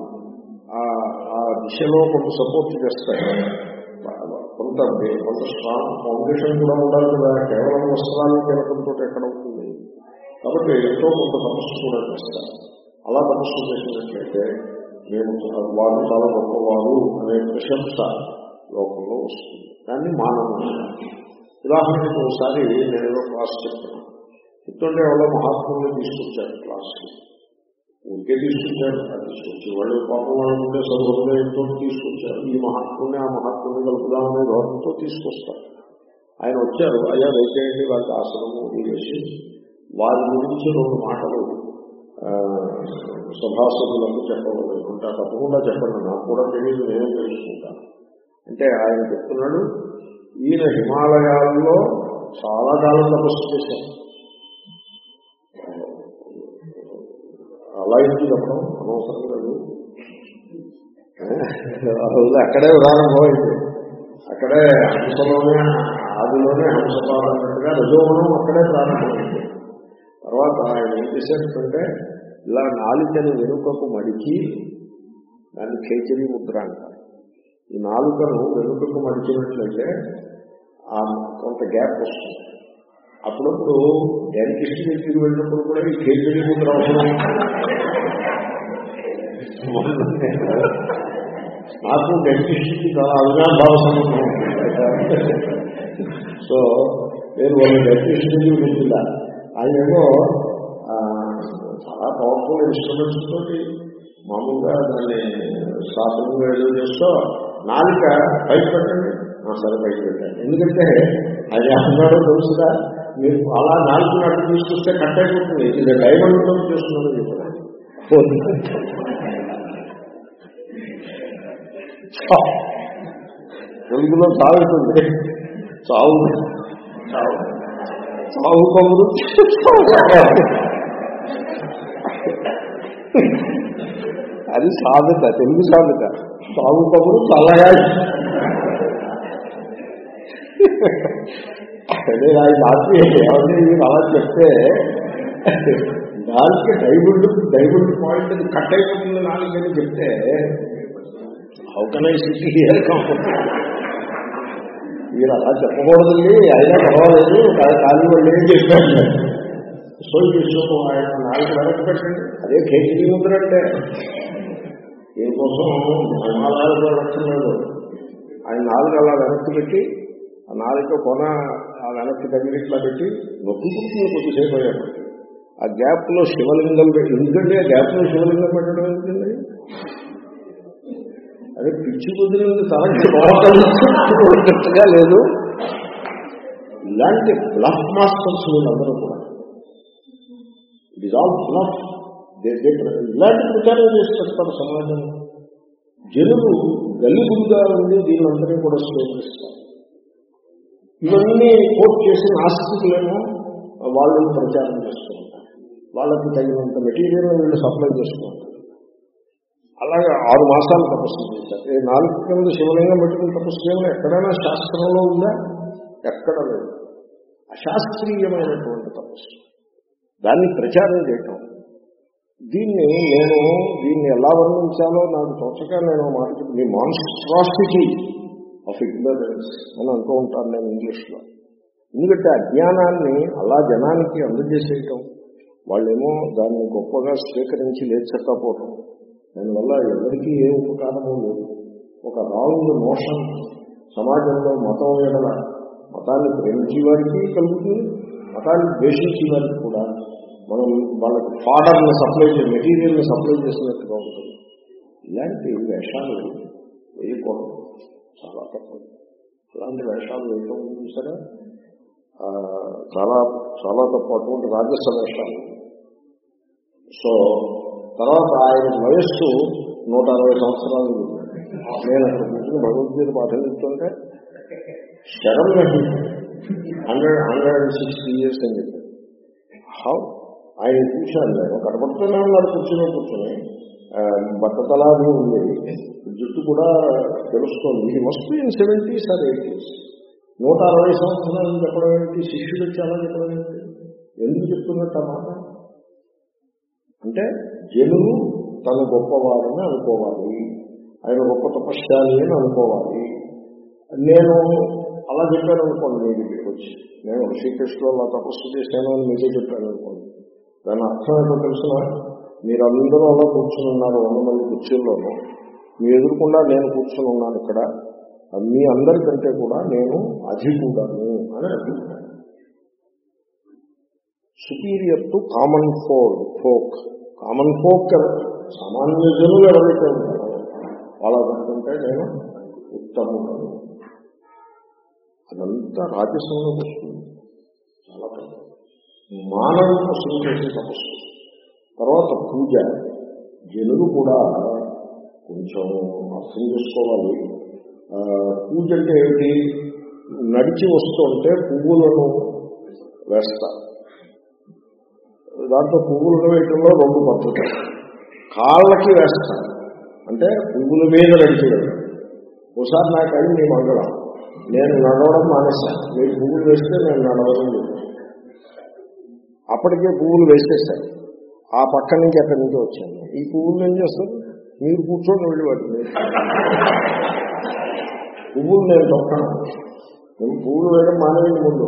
ఆ ఆ దిశలో కొంత సపోర్ట్ చేస్తాయి కొంత కొంత స్ట్రాంగ్ ఫౌండేషన్ కూడా ఉండాలి కదా. కేవలం వస్త్రాన్ని తిలకంతో ఎక్కడ ఉంటుంది? కాబట్టి ఎంతో కొంత తపస్సు కూడా చేస్తారు. అలా తపస్సు చేసినట్లయితే మేము వాళ్ళు చాలా గొప్పవారు అనే ప్రశంస లోకంలో వస్తుంది. దాన్ని మానవ ఉదాహరణకు ఒకసారి నేను క్లాస్ చెప్తున్నాను చెప్తుంటే ఎవరో మహాత్ముల్ని తీసుకొచ్చారు క్లాస్కి. ఊరికే తీసుకొచ్చారు. అది తీసుకొచ్చి వాళ్ళు పాపం వాళ్ళు ఉండే సౌహృదయంతో తీసుకొచ్చారు. ఈ మహాత్ముని ఆ మహాత్ముని కలుపుదామనే ధోరణితో తీసుకొస్తారు. ఆయన వచ్చారు. అయ్యా వేసేయండి వాళ్ళకి ఆశ్రమం వేసి వారి గురించి రెండు మాటలు ఆ, సభాసదులకు ఉంటా తప్పకుండా చెప్పండి. నాకు కూడా తెలియదు నేను తెలుసుకుంటాను. అంటే ఆయన చెప్తున్నాడు ఈయన హిమాలయాల్లో చాలా కాలం తపస్సు చేశారు. అలా ఎందుకు చెప్పడం? అనవసరం లేదు. ఆ రోజు అక్కడే ఉదాహరణమైంది అక్కడే హంసలోనే ఆదిలోనే హంసపాలన్నట్టుగా రజోగుణం అక్కడే ప్రారంభమైంది. తర్వాత ఆయన ఏం చేశారంటే ఇలా నాలుకను వెనుకకు మడిచి దాన్ని ఖేచరి ముద్ర అంటారు. ఈ నాలుకను వెనుకకు మడిచినట్లయితే ఆ కొంత గ్యాప్ వస్తుంది. అప్పుడప్పుడు డెంటిస్ట్ దగ్గరికి వెళ్ళినప్పుడు కూడా ఈ ఖేచరి ముద్ర అవసరం. నాకు డెంటిస్ట్ చాలా అవినాభావ సంబంధం. సో నేను వాళ్ళు డెంటిస్ట్ నుంచి వింటున్నా ఆయనేమో చాలా పవర్ఫుల్ ఇన్స్ట్రుమెంట్స్ తోటి మామూలుగా దాన్ని శాస్త్రంగా ఏదో చేస్తూ నాలుక పైకి పెట్టండి. సరే పైకి పెట్టండి. ఎందుకంటే అది అన్నాడో తెలుసుగా. మీరు అలా నాలుగు నాటు తీసుకొస్తే కట్ అయిపోతుంది ఇది డైమండ్తో చేస్తున్నది చెప్పడానికి తెలుగులో సాగుతుంది చావు. చావు. చావు కబురు అది సామెత తెలుగు సామెత. చావు కబురు చల్లగా అదే ఆయన నాకు ఎవరిని మీరు అలా చెప్తే దానికి డైబుల్డ్ డైబుల్డ్ పాయింట్ అది కట్ అయిపోతుంది నాలుగని చెప్తే how can I sit here మీరు అలా చెప్పకూడదండి అయినా పర్వాలేదు కానీ వాళ్ళు ఏం చెప్పారు? సో ఈ విషయం ఆయన నాలుగు వెనక్కి పెట్టండి అదే కేసీ ముద్రంటే దీనికోసం హిమాలయాలు వెళ్ళక్కర్లేదు ఆయన నాలుగు అలా వెనక్కి పెట్టి ఆ నాలుగు కొన ఆ వెనక్కి దగ్గరిట్లా పెట్టి నొక్కుకుంటుంది కొద్దిసేపు అయ్యేప్పటికి ఆ గ్యాప్లో శివలింగం పెట్టి ఎందుకంటే ఆ గ్యాప్లో శివలింగం పెట్టడం ఎందుకండి అదే పిచ్చి కుదిరింది తనకి లేదు. ఇలాంటి బ్లఫ్ మాస్టర్స్ వీళ్ళందరూ కూడా. ఇట్ ఇస్ ఆల్ బ్లఫ్ ఇలాంటి ప్రచారం చేసి పెడతారు సమాజంలో జనులు గల్లిగుడిగా ఉండి దీనందరినీ కూడా స్వీకరిస్తారు. ఇవన్నీ కోట్ చేసిన ఆస్తికులేమో వాళ్ళని ప్రచారం చేస్తూ ఉంటారు వాళ్ళకి తగినంత మెటీరియల్ వీళ్ళు సప్లై చేస్తూ ఉంటారు అలాగే ఆరు మాసాలు తపస్సు చేశారు. ఏ నాలుగు కింద శివలింగం పెట్టుకుని తపస్సు చేయడం ఎక్కడైనా శాస్త్రంలో ఉందా? ఎక్కడ లేదు. అశాస్త్రీయమైనటువంటి తపస్సు. దాన్ని ప్రచారం చేయటం. దీన్ని నేను దీన్ని ఎలా వర్ణించాలో నాకు తోచక నేను మాట మీ మాన్స్ట్రాసిటీ ఆఫ్ ఇగ్నరెన్స్ అని అంటూ ఉంటాను నేను ఇంగ్లీష్లో. ఎందుకంటే అజ్ఞానాన్ని అలా జనానికి అందజేసేయటం వాళ్ళేమో దాన్ని గొప్పగా స్వీకరించి లేచక్కపోవటం దానివల్ల ఎవరికీ ఏ ఉపకారము లేదు. ఒక రాంగ్ మోషన్ సమాజంలో మతం ఎడల మతాన్ని ప్రేమించే వారికి కలుగుతుంది మతాన్ని ద్వేషించే వారికి కూడా మనం వాళ్ళకి ఫాడర్ని సప్లై చే మెటీరియల్ని సప్లై చేసినట్టుగా ఉంటుంది. ఇలాంటి వేషాలు వేయకూడదు. చాలా తప్పదు అలాంటి వేషాలు వేయటం చూసారా? చాలా చాలా తప్పు అటువంటి రాజస్వ వేషాలు. సో తర్వాత ఆయన వయస్సు నూట అరవై సంవత్సరాలు. నేను అక్కడ కూర్చుని భగవద్గీత పాఠం చెప్తుంటే శరం hundred hundred and sixty years అని చెప్పారు హౌ? ఆయన చూశాను నేను. కనపడుతూనే ఉన్నారు కూర్చుని కూర్చుని. బట్టతలాది ఉంది. జుట్టు కూడా తెలుస్తోంది. ఇది వస్తు ఇన్ సెవెంటీస్ ఆర్ ఎయిటీస్ నూట అరవై సంవత్సరాలు చెప్పడం ఏంటి? శిష్యుడు వచ్చి అలా చెప్పడం ఏంటి? ఎందుకు చెప్తున్నట్టు ఆ మాట? అంటే జనులు తను గొప్పవాడని అనుకోవాలి. ఆయన గొప్ప తపశ్శాలి అని అనుకోవాలి. నేను అలా చెప్పాను అనుకోండి మీ దగ్గరికి వచ్చి. నేను శ్రీకృష్ణుడు అలా తపస్సు చేశాను అని మీరే చెప్పాను అనుకోండి. దాని అర్థం ఏంటో తెలిసిన? అందరూ అలా కూర్చుని ఉన్నారు వంద మంది కుర్చీల్లోనూ. మీ ఎదురుకుండా నేను కూర్చొని ఉన్నాను ఇక్కడ మీ అందరికంటే కూడా నేను అధికుడను అని అభిప్రాయం. Superior to common for folk. Common folk సామాన్య జనులు ఎవరైతే ఉంటారో వాళ్ళకంటే నేను ఉత్తముడను. అదంతా రాజస్వంలోకి వస్తుంది. చాలా మానవ కోసం చేసే తపస్సు. తర్వాత పూజ. జనులు కూడా కొంచెం అర్థం చేసుకోవాలి. పూజ అంటే ఏమిటి? నడిచి వస్తుంటే పువ్వులను వేస్తారు దాంట్లో పువ్వులను వేయటంలో రెండు పద్ధతులు. కాళ్ళకి వేస్తాను అంటే పువ్వుల మీద నడిచి ఒకసారి నాకు నీ మంగళం. నేను నడవడం మానేశాను మీరు పువ్వులు వేస్తే నేను నడవడం అప్పటికే పువ్వులు వేసేసాను ఆ పక్క నుంచి అక్కడి నుంచి వచ్చాను. ఈ పువ్వులు ఏం చేస్తారు? మీరు కూర్చొని వెళ్ళి వాటిని. పువ్వులు నేను తొక్కను. నేను పువ్వులు వేయడం మానేయండి ముందు.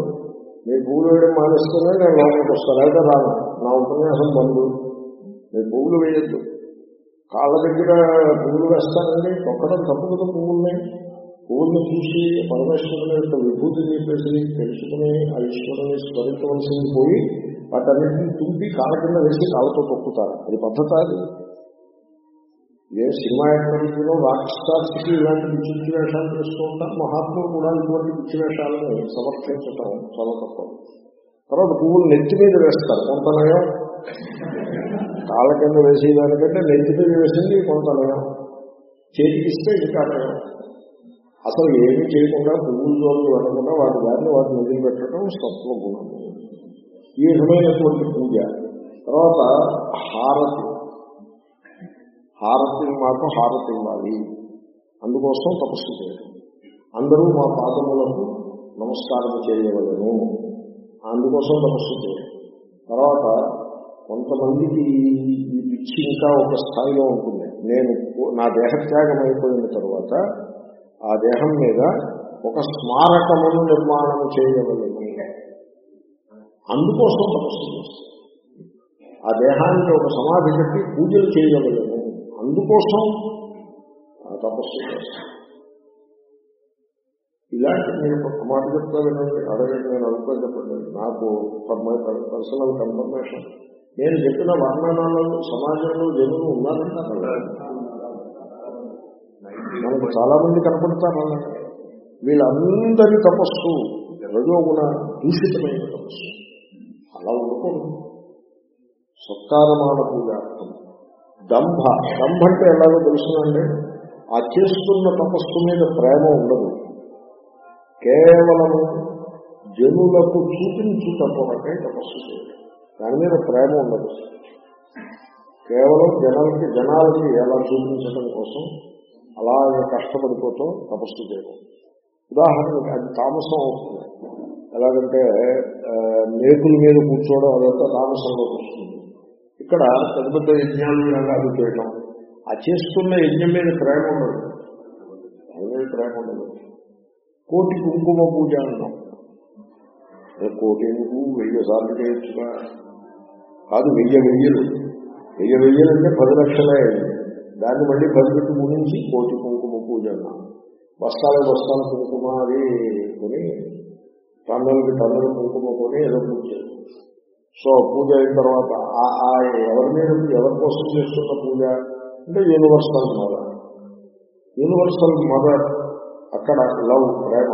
మీరు పువ్వులు వేయడం మానేస్తేనే నేను లోపలికి వస్తాను. అయితే రాను. నా ఉపన్యాసం బంధు మీరు పువ్వులు వేయద్దు. కాళ్ళ దగ్గర పువ్వులు వేస్తానండి. తొక్కడం తప్పు కదా పువ్వుల్ని. పువ్వుల్ని చూసి పరమేశ్వరుని యొక్క విభూతి చెప్పేసి తెలుసుకుని ఆ ఈశ్వరుని స్మరించవలసింది పోయి వాటన్నింటినీ తుంపి కాళ్ళ కింద వేసి కాళ్ళతో తొక్కుతారు. అది పద్ధత అది. ఏ సినిమా యాక్టర్లో రాక్ స్టార్స్కి ఇలాంటి పిచ్చి వేషాలు చేస్తూ ఉంటారు. మహాత్ములు కూడా ఇటువంటి పిచ్చి వేషాలను సమర్థించటం చాలా తక్కువ. తర్వాత పువ్వులు నెత్తి మీద వేస్తారు కొంత నయం. కాళ్ళ కింద వేసేదానికంటే నెత్తి మీద వేసింది కొంత నయం. చేతికిస్తే ఇంకా నయం. అసలు ఏమీ చేయకుండా పువ్వులు జోళ్ళు వెళ్ళకుండా వాటి దాన్ని వాటిని వదిలిపెట్టడం సత్వగుణం. ఈ విధమైనటువంటి పూజ. తర్వాత హారతి. హారతి మాకు హారతి ఇవ్వాలి అందుకోసం తపస్సు చేయడం అందరూ మా పాదములకు నమస్కారం చేయవలను. అందుకోసం తపస్సు చేయడం తర్వాత కొంతమందికి ఈ పిచ్చి ఇంకా ఒక స్థాయిలో ఉంటుంది. నేను నా దేహత్యాగం అయిపోయిన తర్వాత ఆ దేహం మీద ఒక స్మారకమును నిర్మాణం చేయగలను అందుకోసం తపస్సు చేస్తాను. ఆ దేహానికి ఒక సమాధి కట్టి పూజలు చేయవలను. అందుకోసం తపస్సు చేస్తాను. ఇలాంటి నేను ఒక మాట చెప్తా వినండి అడగండి నేను అడుగుతా చెప్పండి. నాకు పర్సనల్ కన్ఫర్మేషన్. నేను చెప్పిన వర్ణనాలు సమాజంలో జనులు ఉన్నారంటారు మనకు చాలా మంది కనపడతారు వీళ్ళందరి తపస్సు రజోగుణ దూషితమైన తపస్సు. అలా ఉండకూడదు. సత్కారమాన పూజార్థం దంభ. దంభ అంటే ఎలాగో తెలుసునండి? ఆ చేస్తున్న తపస్సు మీద ప్రేమ ఉండదు. కేవలం జనులకు చూపించుట కొరకే తపస్సు చేయడం దాని మీద ప్రేమ ఉండదు. కేవలం జనాలకి జనాలకి ఎలా చూపించడం కోసం అలాగే కష్టపడిపోతూ తపస్సు చేయడం. ఉదాహరణకి అది తామసం అవుతుంది. ఎలాగంటే మేకుల మీద కూర్చోవడం అదంతా తామసంలోకి వస్తుంది. ఇక్కడ పెద్ద పెద్ద యజ్ఞాలు రంగాలు చేయడం ఆ చేస్తున్న యజ్ఞం మీద ప్రేమ ఉండదు. దాని మీద ప్రేమ ఉండదు. కోటి కుంకుమ పూజ అన్నాం. కోటి ఎందుకు వెయ్యి సార్లు చేయొచ్చుగా కాదు వెయ్యి వెయ్యలు. వెయ్యి వెయ్యలు అంటే పది లక్షలే. దాన్ని మళ్ళీ పది పెట్టి గురించి కోటి కుంకుమ పూజ అన్నాం. బస్తాల బస్తాల కుంకుమ అది కొని టన్నులకి టన్నుల కుంకుమ కొని ఏదో పూజ సో పూజ అయిన తర్వాత ఆ- ఆ ఎవరి మీద ఎవరి కోసం చేస్తున్న పూజ? అంటే యూనివర్సల్ మదర్ యూనివర్సల్ మదర్ అక్కడ లవ్ ప్రేమ.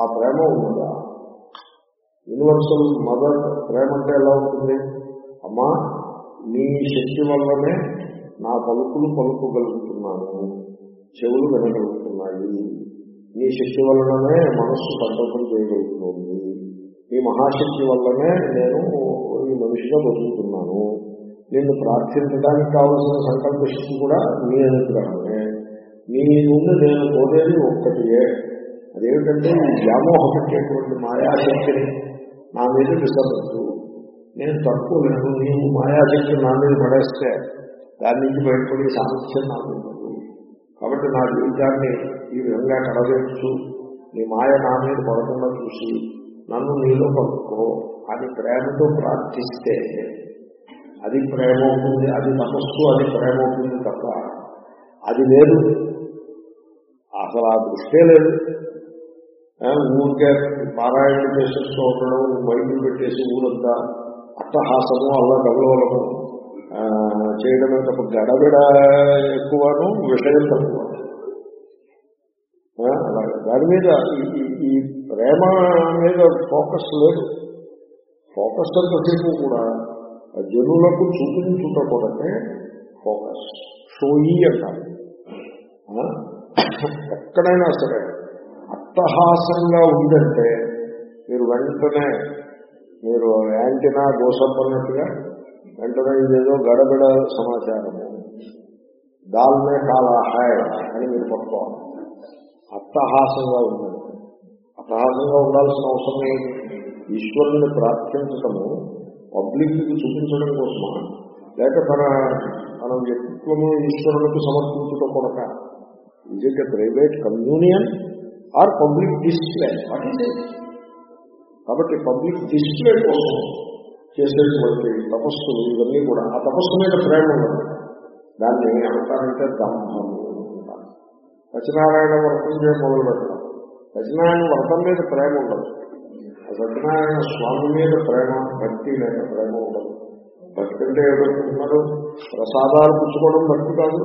ఆ ప్రేమ ఉందా? యూనివర్సల్ మదర్ ప్రేమ అంటే ఎలా ఉంటుంది? అమ్మా నీ శక్తి వల్లనే నా పలుకులు పలుకోగలుగుతున్నాను. చెవులు వినగలుగుతున్నాయి. నీ శక్తి వల్లనే మనస్సు సంకల్పం చేయగలుగుతుంది. నీ మహాశక్తి వల్లనే నేను ఈ మనిషిగా బతుకుతున్నాను. నిన్ను ప్రార్థించడానికి కావలసిన సంకల్ప శక్తి కూడా నీ అనుగ్రహమే. నీ ముందు నేను కోరేది ఒక్కటియే. అదేమిటంటే ఈ వ్యామోహం పెట్టేటువంటి మాయాశక్తిని నా మీద విసరద్దు. నేను తక్కువ లేదు నీవు మాయాశక్తి నా మీద పడేస్తే దాని నుంచి బయటపడే సామర్థ్యం నాకు ఉండదు. కాబట్టి నా జీవితాన్ని ఈ విధంగా కడవేస్తూ నీ మాయ నా మీద పడకుండా చూసి నన్ను నీలో పట్టుకో అని ప్రేమతో ప్రార్థిస్తే అది ప్రేమ అవుతుంది అది తపస్సు అది ప్రేమ అవుతుంది తప్ప అది లేదు. అసలు ఆ దృష్టే లేదు. ఊరికే పారాయణ చేసేస్తూ ఉండడం మైకులు పెట్టేసి ఊరంతా అట్టహాసము అలా గౌరవము చేయడమే తప్ప గడబిడ ఎక్కువను విషయం తక్కువ దాని మీద ఈ- ఈ- ఈ ప్రేమ మీద ఫోకస్ లేదు. ఫోకస్ అంతసేపు కూడా ఆ జనులకు చూపించుట కొరకే ఫోకస్. షోయి అంటారు. ఆ? ఎక్కడైనా సరే అట్టహాసంగా ఉందంటే మీరు వెంటనే మీరు యాంటీనా దోషపడినట్టుగా వెంటనే ఇదేదో గడబిడ సమాచారము. దాల్మే కాలా హాయ్ అని మీరు పట్టుకోవాలి. అట్టహాసంగా ఉందంటే అట్టహాసంగా ఉండాల్సిన అవసరం లేదు ఈశ్వరుని ప్రార్థించటము పబ్లిక్కి చూపించడం కోసమా? లేక తన తన వ్యక్తిత్వము ఈశ్వరునికి సమర్పించడం కొనక it private communion or public display కాబట్టి పబ్లిక్ డిస్ప్లే కోసం చేసేటువంటి తపస్సులు ఇవన్నీ కూడా ఆ తపస్సు మీద ప్రేమ ఉండదు దాన్ని అంటారంటే దంభము సత్యనారాయణ వ్రతం చేయ మొదలు పెట్టడం సత్యనారాయణ వ్రతం మీద ప్రేమ ఉండదు. సత్యనారాయణ స్వామి మీద ప్రేమ భక్తి లేక ప్రేమ ఉండదు. భక్తి అంటే ఏమనుకుంటున్నారు ప్రసాదాలు పుచ్చుకోవడం భక్తి కాదు.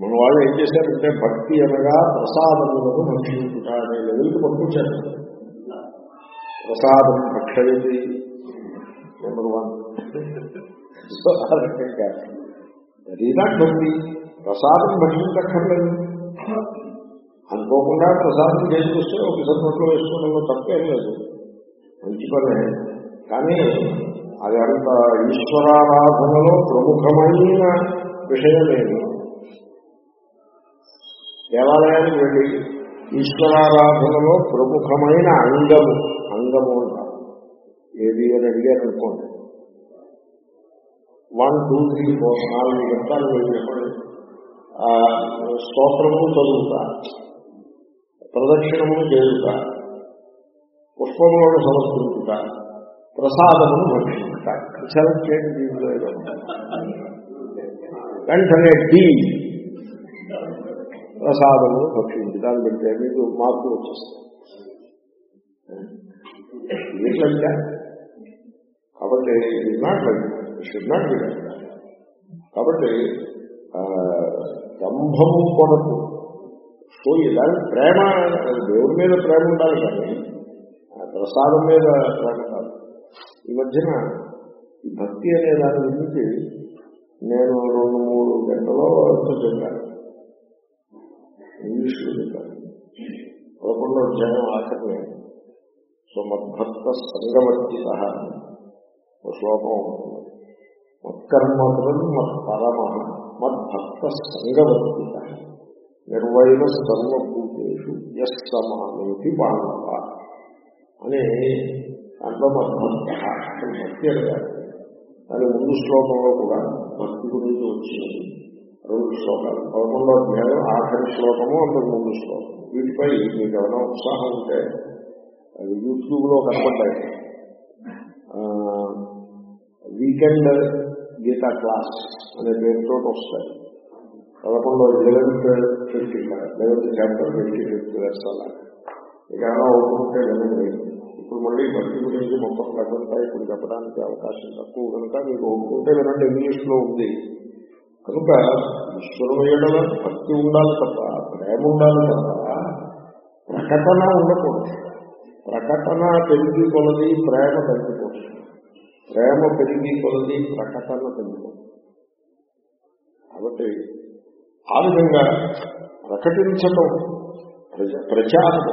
మన వాళ్ళు ఏం చేశారంటే భక్తి అనగా ప్రసాదములను భక్షించుట అనే లెవెల్కి పంపించారు. ప్రసాదం భక్షయతి నెంబర్ వన్ సో ఆ రకంగా అదీనా భక్తి ప్రసాదం భక్షించక్కర్లేదు అనుకోకుండా ప్రసాదం చేసుకొస్తే ఒక సంతట్లో వేసుకోవడంలో తప్పేం లేదు. మంచి పనే. కానీ అది అంత ఈశ్వరారాధనలో ప్రముఖమైన విషయమేమి దేవాలయానికి వెళ్ళి ఈశ్వరారాధనలో ప్రముఖమైన అంగము అంగము అంటారు. ఏది అని అడిగారు అనుకోండి వన్ టూ త్రీ ఫోర్ నాలుగు గంటలు మీరు చెప్పండి. స్తోత్రము చదువుతా. ప్రదక్షిణము చేయుట పుష్పములను సమర్పించుట ప్రసాదమును భక్షించుట సెలెక్ట్ చేయండి దీనిలో వెంటనే టీ. ప్రసాదము భక్షించి దాన్ని పెడితే మీకు మార్పులు వచ్చేస్తాయి. ఎట్లంటే కాబట్టి it not like should not be కాబట్టి ఆ, కొరకు. సో ఇలాంటి ప్రేమ దేవుడి మీద ప్రేమ ఉండాలి కానీ ప్రసాదం మీద ప్రేమ ఉండాలి. ఈ మధ్యన ఈ భక్తి అనే దాని గురించి నేను రెండు మూడు గంటలో ఎంతో చెప్పాను. ఇంగ్లీష్లో చెప్పాను. పదకొండో అధ్యాయం ఆఖరిని సో మద్భక్త సంగవర్జిత ఒక శ్లోకం ఉంటుంది. మత్కర్మకృన్ మత్పరమ మద్భక్త సంగవర్జిత నిర్వైన సర్వభూతేషు ఎస్ సమానేతి బాణవ అనే దాంట్లో మద్భక్త అని భక్తి అడిగారు దాని ముందు శ్లోకంలో కూడా భక్తి గురించి వచ్చింది. రెండు శ్లోకాలు. పదకొండో అధ్యాయం ఆఖరి శ్లోకము అంతకు ముందు శ్లోకం. వీటిపై మీకు ఏమైనా ఉత్సాహం ఉంటే అవి యూట్యూబ్లో కనపడ్డాయి వీకెండ్ గీతా క్లాస్ అనే పేరుతో వస్తాయి పదకొండో eleventh fifty eleventh chapter fifty fifth verse అలా ఇక ఏమైనా అవుతుంటే వినండి ఇప్పుడు మళ్ళీ భక్తి గురించి మొత్తం కథంతా ఇప్పుడు చెప్పడానికి అవకాశం తక్కువ కనుక మీకు ఒప్పుకుంటే వినండి ఇంగ్లీష్లో ఉంది కనుక ఈశ్వరుడు ఏడల భక్తి ఉండాలి తప్ప ప్రేమ ఉండాలి తప్ప ప్రకటన ఉండకూడదు ప్రకటన పెరిగి కొలది ప్రేమ తగ్గిపోతుంది ప్రేమ పెరిగి కొలది ప్రకటన తగ్గిపోతుంది కాబట్టి ఆ విధంగా ప్రకటించటం ప్రజ- ప్రచారం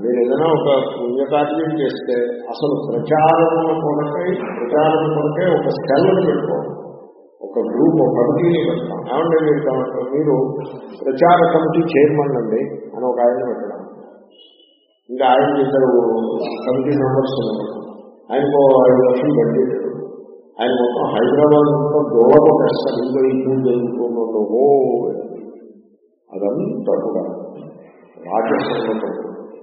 మీరు ఏదైనా ఒక పుణ్యకార్యం చేస్తే అసలు ప్రచారం కొరకై ప్రచారం కొరకే ఒక సెల్ని పెట్టుకోవాలి ఒక గ్రూప్ ఒక కమిటీని పెడతాం ఏమంటే మీరు కావాలి మీరు ప్రచార కమిటీ చైర్మన్ అండి అని ఒక ఆయన పెట్టడం. ఇంకా ఆయన ఇద్దరు కమిటీ మెంబర్స్. ఉన్నారు ఆయనకు ఐదు లక్షలు కట్టేశాడు ఆయన మొత్తం హైదరాబాద్ మొత్తం దూరం వేస్తారు ఇంకా ఈ పూజ జరుగుతుందో ఓ అదంతా కూడా రాజస్థానంలో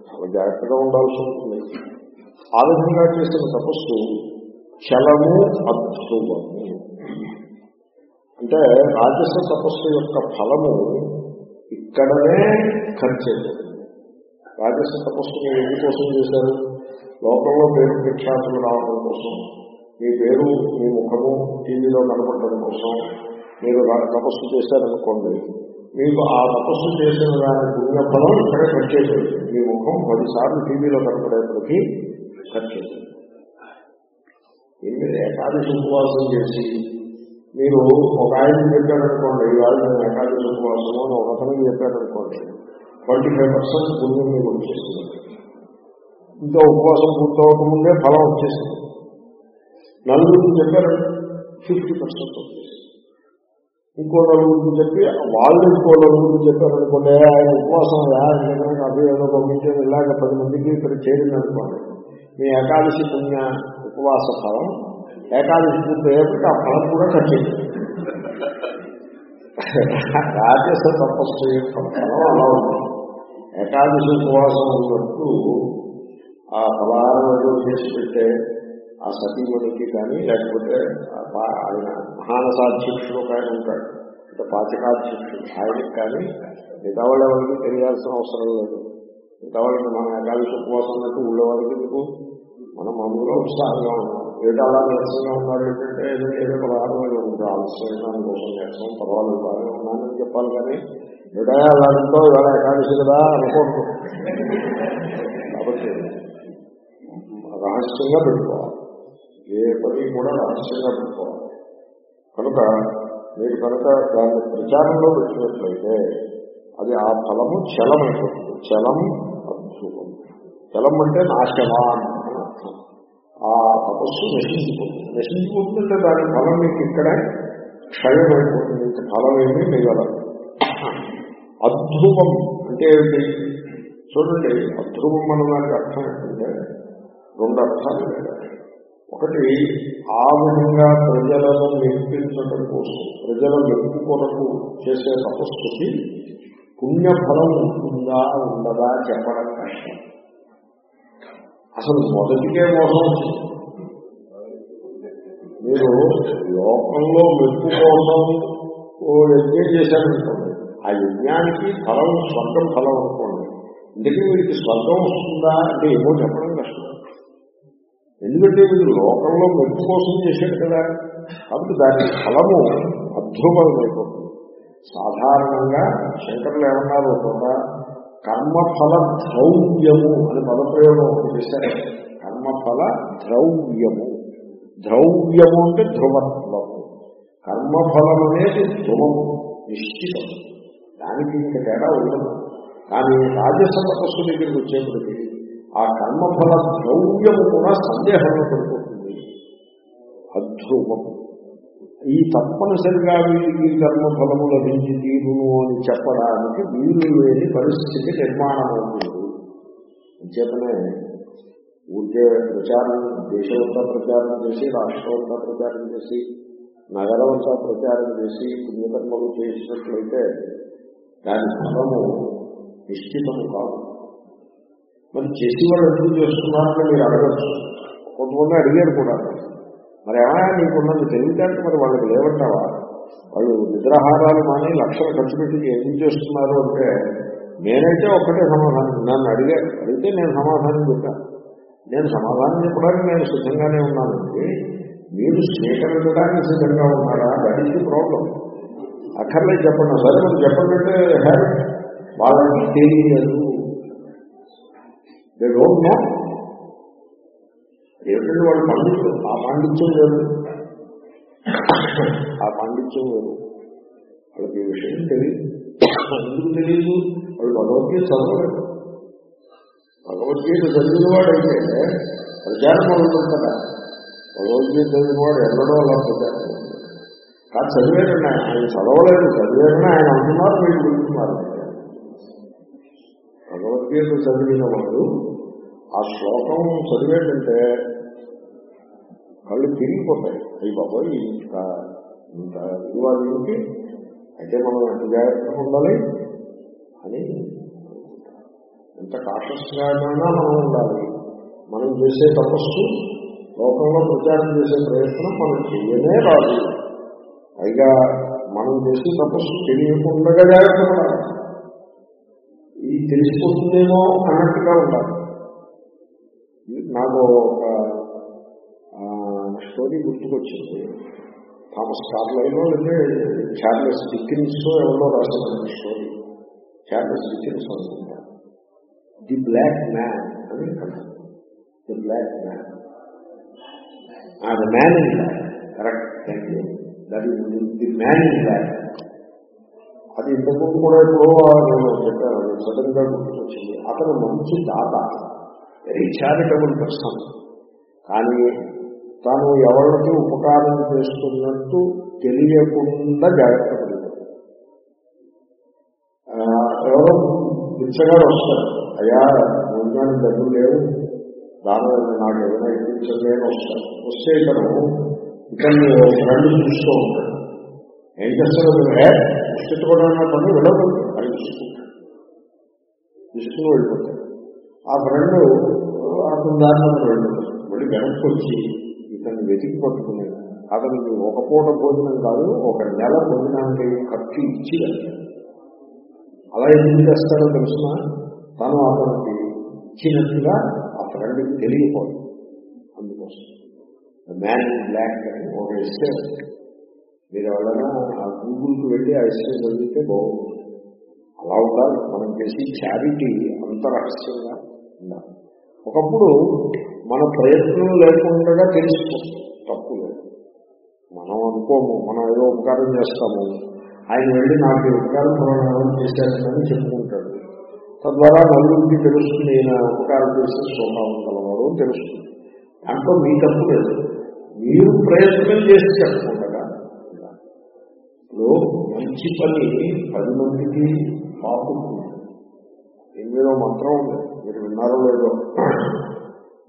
చాలా జాగ్రత్తగా ఉండాల్సి ఉంటుంది ఆ విధంగా చేసిన తపస్సు చలము అద్భుతము అంటే రాజస తపస్సు యొక్క ఫలము ఇక్కడనే ఖర్చు అయిపోతుంది. రాజస తపస్సు ఎందుకోసం చేశారు? లోకంలో పేరు ప్రఖ్యాతులు రావడం కోసం మీ పేరు మీ ముఖము టీవీలో కనపడటం కోసం మీరు తపస్సు చేశారనుకోండి మీకు ఆ తపస్సు చేసిన దాని పుణ్యఫలం ఇక్కడే ఖర్చు అయిపోయింది మీ ముఖం పదిసార్లు టీవీలో కనపడేప్పటికీ ఖర్చు అయిపోయింది మీరు ఏకాదశి ఉపవాసం చేసి మీరు ఒక ఆయన చెప్పారనుకోండి ఇవాళ నేను ఏకాదశి ఉపవాసము అని ఒక అతనికి చెప్పారనుకోండి ట్వంటీ ఫైవ్ పర్సెంట్ పుణ్యం మీకు వచ్చేస్తుంది. ఇంకా ఉపవాసం పూర్తవకముందే ఫలం వచ్చేసింది. నలుగురికి చెప్పారు ఫిఫ్టీ పర్సెంట్ వచ్చేసింది. ఇంకో నలుగురికి చెప్పి వాళ్ళు ఇంకో నలుగురికి చెప్పారనుకోండి ఆయన ఉపవాసం ఆయన అది ఏదో పంపించారు ఇలాగ పది మందికి ఇక్కడ చేరిందనుకోండి మీ ఏకాదశి పుణ్య ఉపవాస ఫలం ఏకాదశి పూర్తి ఆ ఫలం కూడా కట్టింది రాజస తపస్సు యొక్క ఫలం అలా ఉంది ఏకాదశి ఉపవాసం ఉన్నట్టు ఆ సమానం ఏదో చేసి పెట్టే ఆ సతీమణికి కానీ లేకపోతే ఆయన మహానసాధ్యక్షుడు ఒక ఆయన ఉంటాడు. అంటే పాచకాధ్యక్షుడు ఆయనకి కానీ మిగతా వాళ్ళ తెలియాల్సిన అవసరం లేదు. మిగతా వాళ్ళకి మన ఏకాదశి ఉపవాసం ఉన్నట్టు ఊళ్ళో వాళ్ళకి ఎందుకు? మనం మామూలుగా ఉత్సాహంగా ఉన్నాం. ఏదో అలా నీరసంగా ఉన్నాడు ఏంటంటే ఏదో ఏదో పదహారు ఉంటుంది ఆలస్యం కోసం చేస్తాం పర్వాలేదు బాగానే ఉన్నానని చెప్పాలి కానీ ఏదో అలాంటితో ఇవాళ ఏకాదశి కదా అనుకోండి కాబట్టి రహస్యంగా పెట్టుకోవాలి. ఏ పని కూడా రహస్యంగా పెట్టుకోవాలి. కనుక మీరు కనుక దాన్ని ప్రచారంలో పెట్టినట్లయితే అది ఆ ఫలము చలమైపోతుంది. చలం అద్భుతం. చలం అంటే నాశవాన్ ఆ తపస్సు నశించిపోతుంది. నశించిపోతుందంటే దాని ఫలం మీకు ఇక్కడే క్షయమైపోతుంది. ఇంక ఫలం ఏమీ మిగలదు. అధ్రువం అంటే ఏంటి? చూడండి అధ్రువం అన్న దానికి అర్థం ఏంటంటే రెండు అర్థాలు ఒకటి ఆ విధంగా ప్రజలను మెప్పించడం కోసం ప్రజల మెప్పు కొరకు చేసే తపస్సుకి పుణ్యఫలం ఉంటుందా ఉండదా చెప్పడం కష్టం. అసలు మొదటికే మోసం మీరు లోకంలో మెప్పు కోసం ఓ యజ్ఞం చేశారనుకోండి ఆ యజ్ఞానికి ఫలం స్వర్గం ఫలం అనుకోండి. ఇందుకే వీరికి స్వర్గం వస్తుందా అంటే ఏమో చెప్పడం ఎందుకంటే వీడు లోకంలో మెప్పు కోసం చేశాడు కదా. కాబట్టి దాని ఫలము అద్భుతమైపోతుంది సాధారణంగా శంకరులు ఏమన్నారు కూడా కర్మఫల ద్రవ్యము అని పదప్రయోగం ఒకటి చేశారు. కర్మఫల ద్రవ్యము ద్రవ్యము అంటే ధ్రువత్వము కర్మఫలం అనేది ధ్రువము నిశ్చితం. దానికి ఇంకా తేడా ఉండదు. కానీ రాజస తపస్సు దగ్గరికి వచ్చేప్పటికీ ఆ కర్మఫల ద్రవ్యము కూడా సందేహంలో పడిపోతుంది. అధ్రువం ఈ తప్పనిసరిగా ఈ కర్మఫలము లభించి తీరును అని చెప్పడానికి వీలు లేని పరిస్థితి నిర్మాణం అవుతుంది చేతనే ఊరికే ప్రచారం దేశమంతా ప్రచారం చేసి రాష్ట్రమంతా ప్రచారం చేసి నగరవంతా ప్రచారం చేసి పుణ్యకర్మలు చేసినట్లయితే దాని ఫలము నిశ్చితము కాదు. మరి చేసి వాళ్ళు ఎందుకు చేస్తున్నారని మీరు అడగచ్చు. కొంతమంది అడిగారు కూడా. మరి ఏమైనా నీకున్నది తెలివితేటలు మరి వాళ్ళకి లేవంటావా? వాళ్ళు నిద్రాహారాలు మాని లక్షలు ఖర్చు పెట్టి ఏం చేస్తున్నారు అంటే నేనైతే ఒక్కటే సమాధానం నన్ను అడిగారు అడిగితే నేను సమాధానం చెప్పాను నేను సమాధానం చెప్పడానికి నేను సిద్ధంగానే ఉన్నానండి మీరు స్వీకరించడానికి సిద్ధంగా ఉన్నారా? దట్ ఈస్ ది ప్రాబ్లం అక్కర్లేదు చెప్పండి. సరే మరి చెప్పండి అంటే వాళ్ళకి తెలియదు. దే డోంట్ నో ఏమిటంటే వాళ్ళు పండితులు ఆ పాండిత్యం లేదు ఆ పాండిత్యం లేదు వాళ్ళకి ఈ విషయం తెలియదు. ఎందుకు తెలియదు? వాళ్ళు భగవద్గీత చదవలేదు. భగవద్గీత చదివిన వాడైతే ప్రచారం మొదలుపెడతాడా భగవద్గీత చదివిన వాడు ఎన్నడో అలా ప్రచారం కాదు చదివేటండి ఆయన చదవలేదు. చదివారని ఆయన అంటున్నారు మీరు వింటున్నారు. భగవద్గీత చదివిన వాడు ఆ శ్లోకం చదివేటంటే కళ్ళు తిరిగిపోతాయి. అయ్యి బాబోయ్ ఇంత ఇంత విలువ దీనికి అయితే మనం ఎంత జాగ్రత్తగా ఉండాలి? అని ఎంత కాషస్గానైనా మనం ఉండాలి. మనం చేసే తపస్సు లోకంలో ప్రచారం చేసే ప్రయత్నం మనం చేయనే రాదు. పైగా మనం చేసే తపస్సు తెలియకుండా జాగ్రత్త పడాలి. తెలిసిపోతుందేమో అన్నట్టుగా ఉండాలి నాకు ఒక స్టోరీ గుర్తుకొచ్చింది. థామస్ కార్లైలో అంటే చార్లెస్ డిక్కిన్స్ ఎవరో రాసిన స్టోరీ. చార్లెస్ డిక్కిన్స్ అనుకుంటా. ది బ్లాక్ మ్యాన్ అని the black man. The man in black. Correct. Thank you that is the man in black అది ఇంతకుముందు కూడా ఎప్పుడో నేను చెప్పాను సడన్గా గుర్తుకొచ్చింది. అతను మంచి దాత. వెరీ చారిటబుల్ పర్సన్ కానీ తాను ఎవరికి ఉపకారం చేస్తున్నట్టు తెలియకుండా జాగ్రత్త పడింది. ఎవరో బిచ్చగాడు వస్తారు. అయ్యా భోజనానికి డబ్బులు లేవు. దాని నాకు ఏదైనా ఇప్పించలేని వస్తారు. వస్తే ఇతను ఇతన్ని ఫ్రెండ్ చూస్తూ ఉంటాడు. ఏం చేస్తాడు ఏ పుస్తకం పని వెళ్ళదు అని తీసుకుంటాడు తీసుకుని వెళ్ళిపోతాడు. ఆ ఫ్రెండ్ అతని దారిలో వెళ్ళిపోతాడు మళ్ళీ వెనక్కి వచ్చి ఇతన్ని వెతికి పట్టుకుని అతనికి ఒక పూట భోజనం కాదు ఒక నెల భోజనానికి ఖర్చు ఇచ్చి అలా ఎందుకు చేస్తాడో తెలుసిన? తను అతనికి ఇచ్చినట్టుగా ఆ ఫ్రెండ్కి తెలియకూడదు. అందుకోసం. మ్యాన్ బ్లాక్ అని ఒక ఇస్తే మీరు ఎవరైనా ఆ గూగుల్కి వెళ్ళి ఆ ఇస్తే చదివితే బాగుంటుంది. అలా ఉండాలి. మనం చేసి చారిటీ అంత రహస్యంగా ఉండాలి. ఒకప్పుడు మన ప్రయత్నం లేకుండా తెలుసుకుంటాం తప్పు లేదు. మనం అనుకోము మనం ఏదో ఉపకారం చేస్తాము. ఆయన వెళ్ళి నాకు ఉపకారం ప్రమాణం చేశారని చెప్పుకుంటాడు. తద్వారా నలుగురికి తెలుస్తుంది ఈయన ఉపకారం చేసే స్వభావం గలవాడు అని తెలుస్తుంది. దాంట్లో మీ తప్పు లేదు. మీరు ప్రయత్నం చేసి చెప్పుకుంటగా లో మంచి పని పది మందికి పాపుతుంది ఇందులో మంత్రం ఉంది. మీరు విన్నారో లేదో.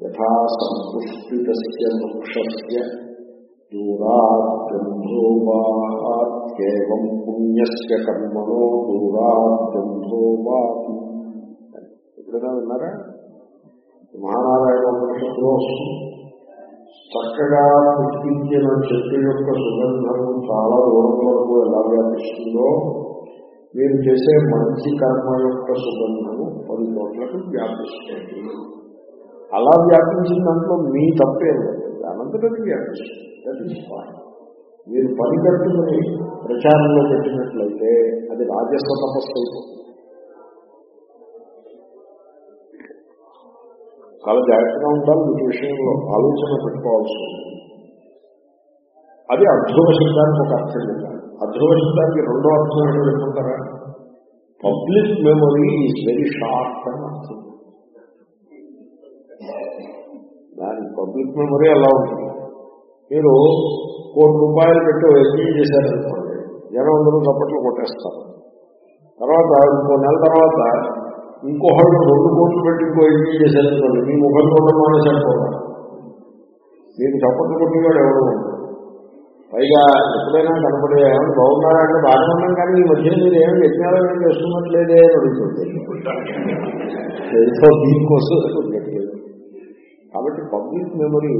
యథా సంపుష్పితస్య వృక్షస్య దూరాద్గంధోవాత్యేవం పుణ్యస్య కర్మణో దూరాద్గంధోవాతి ఎప్పుడైనా విన్నారా? మహానారాయణ ఉపనిషత్తులో వస్తుంది. చక్కగా పుష్పించిన చెట్టు యొక్క సుగంధం చాలా దూరం వరకు ఎలా వ్యాపిస్తుందో మీరు చేసే మంచి కర్మ యొక్క సుగంధము పది చోట్లకు వ్యాపిస్తుంది. అలా వ్యాపించిన దాంట్లో మీ తప్పే లేదు అనంతరం వ్యాపిస్తుంది. దట్ ఈస్ ఫైన్ మీరు పని కట్టుకుని ప్రచారంలో పెట్టినట్లయితే అది రాజస్వ తపస్సు అయిపోతుంది చాలా జాగ్రత్తగా ఉండాలి వీటి విషయంలో. ఆలోచన పెట్టుకోవాల్సి ఉంటుంది. అది అధ్రువ శబ్దానికి ఒక అర్థం చెప్పాలి. అధ్రువ శబ్దానికి రెండో అర్థం ఏంటో చెప్పుకుంటారా public memory is very sharp అని అర్థం. దాని పబ్లిక్ మెమొరీ ఎలా ఉంటుంది? మీరు కోటి రూపాయలు పెట్టి ఎంజాయ్ చేశారనుకోండి జనం అందరూ చప్పట్లు కొట్టేస్తారు. తర్వాత ఇంకో నెల తర్వాత ఇంకోహళ్ళు రెండు కోట్లు పెట్టి ఇంకో ఎంజాయ్ చేసేస్తున్నారు. మీ ముఖం చూడడంలోనే సరిపోతారు మీకు చప్పట్లు కొట్టేవాడు ఎవరు? పైగా ఎప్పుడైనా కనపడే బాగున్నారా అంటే బాగానే ఉన్నాం కానీ ఈ మధ్య మీరు ఏమి యజ్ఞాలు ఏం చేస్తున్నట్లేదే అని అడుగుతుంది ఏదో దీనికోసం కాబట్టి పబ్లిక్ మెమరీ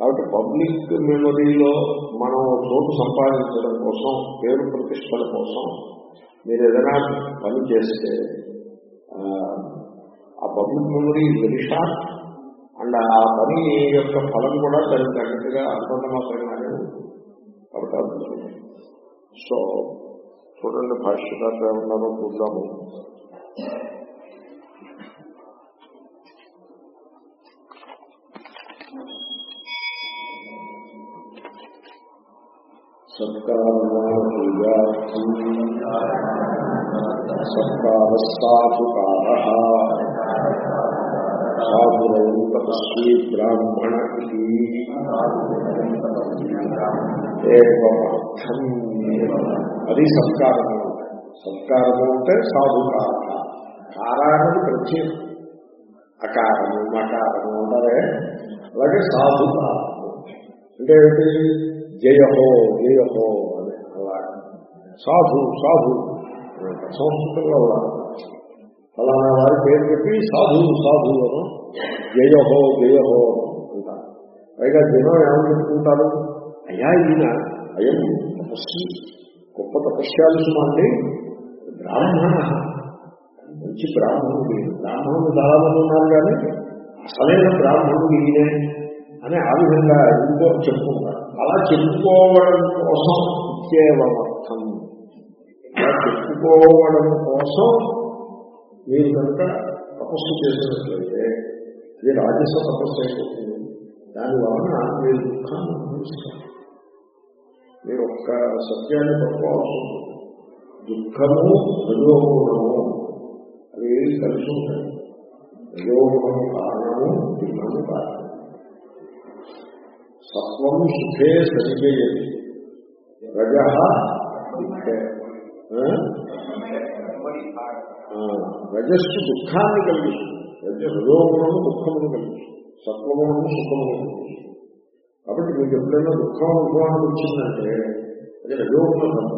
కాబట్టి పబ్లిక్ మెమరీలో మనం చోటు సంపాదించడం కోసం పేరు ప్రతిష్టల కోసం మీరు ఏదైనా పని చేస్తే ఆ, public memory very short and ఆ పని యొక్క ఫలం కూడా దానికి తగ్గట్టుగా అంతంత మాత్రమే అవకాశం సో చూడండి భాష్యకారులు ఏమన్నారో చూద్దాము. సత్కారసాధుకార బ్రాహ్మణ ఏకమర్థం అది సత్కారము సత్కారము అంటే సాధుకార కారానికి ప్రత్యేకం అకారము మకారము అంటారే అలాగే సాధుకారము అంటే ఏంటి జయహో జయహో అని అలా. సాధు సాధు. సంస్కృతంలో అలా ఫలానా వారి పేరు చెప్పి సాధు సాధు అను. జయహో జయహో అంటారు పైగా జనం ఏమని చెప్పుకుంటారు? అయ్యా ఈయన అయం తపస్సు గొప్ప తపస్యాలు అండి బ్రాహ్మణ. మంచి బ్రాహ్మణుడు బ్రాహ్మణుడు చాలా ఉన్నారు కానీ అసలైన బ్రాహ్మణుడు ఈయనే. అని ఆ విధంగా ఇంకో చెప్పుకుంటారు. అలా చెప్పుకోవడం కోసం ఇచ్చేవమర్థం అలా చెప్పుకోవడం కోసం మీరు కనుక తపస్సు చేసినట్లయితే ఇది రాజస తపస్సు అయిపోతుంది. దాని వలన మీరు దుఃఖాన్ని అనుభవిస్తారు. మీరు ఒక్క సత్యాన్ని పట్టుకోవాల్సి ఉంటుంది. దుఃఖము రజోగుణము అవి కలిసి ఉంటాయి రజోగుణము కారణము దుఃఖము కారణం తత్వం శుభే సరిచేయది. రజ రజస్సు దుఃఖాన్ని కలిగిస్తుంది. రజ రజోగుణము దుఃఖమును కలిగిస్తుంది. సత్వగుణము సుఖమును కలిగిస్తుంది. కాబట్టి మీకు ఎప్పుడైనా దుఃఖం అనుభవానికి వచ్చిందంటే అది రజోగుణ ధర్మం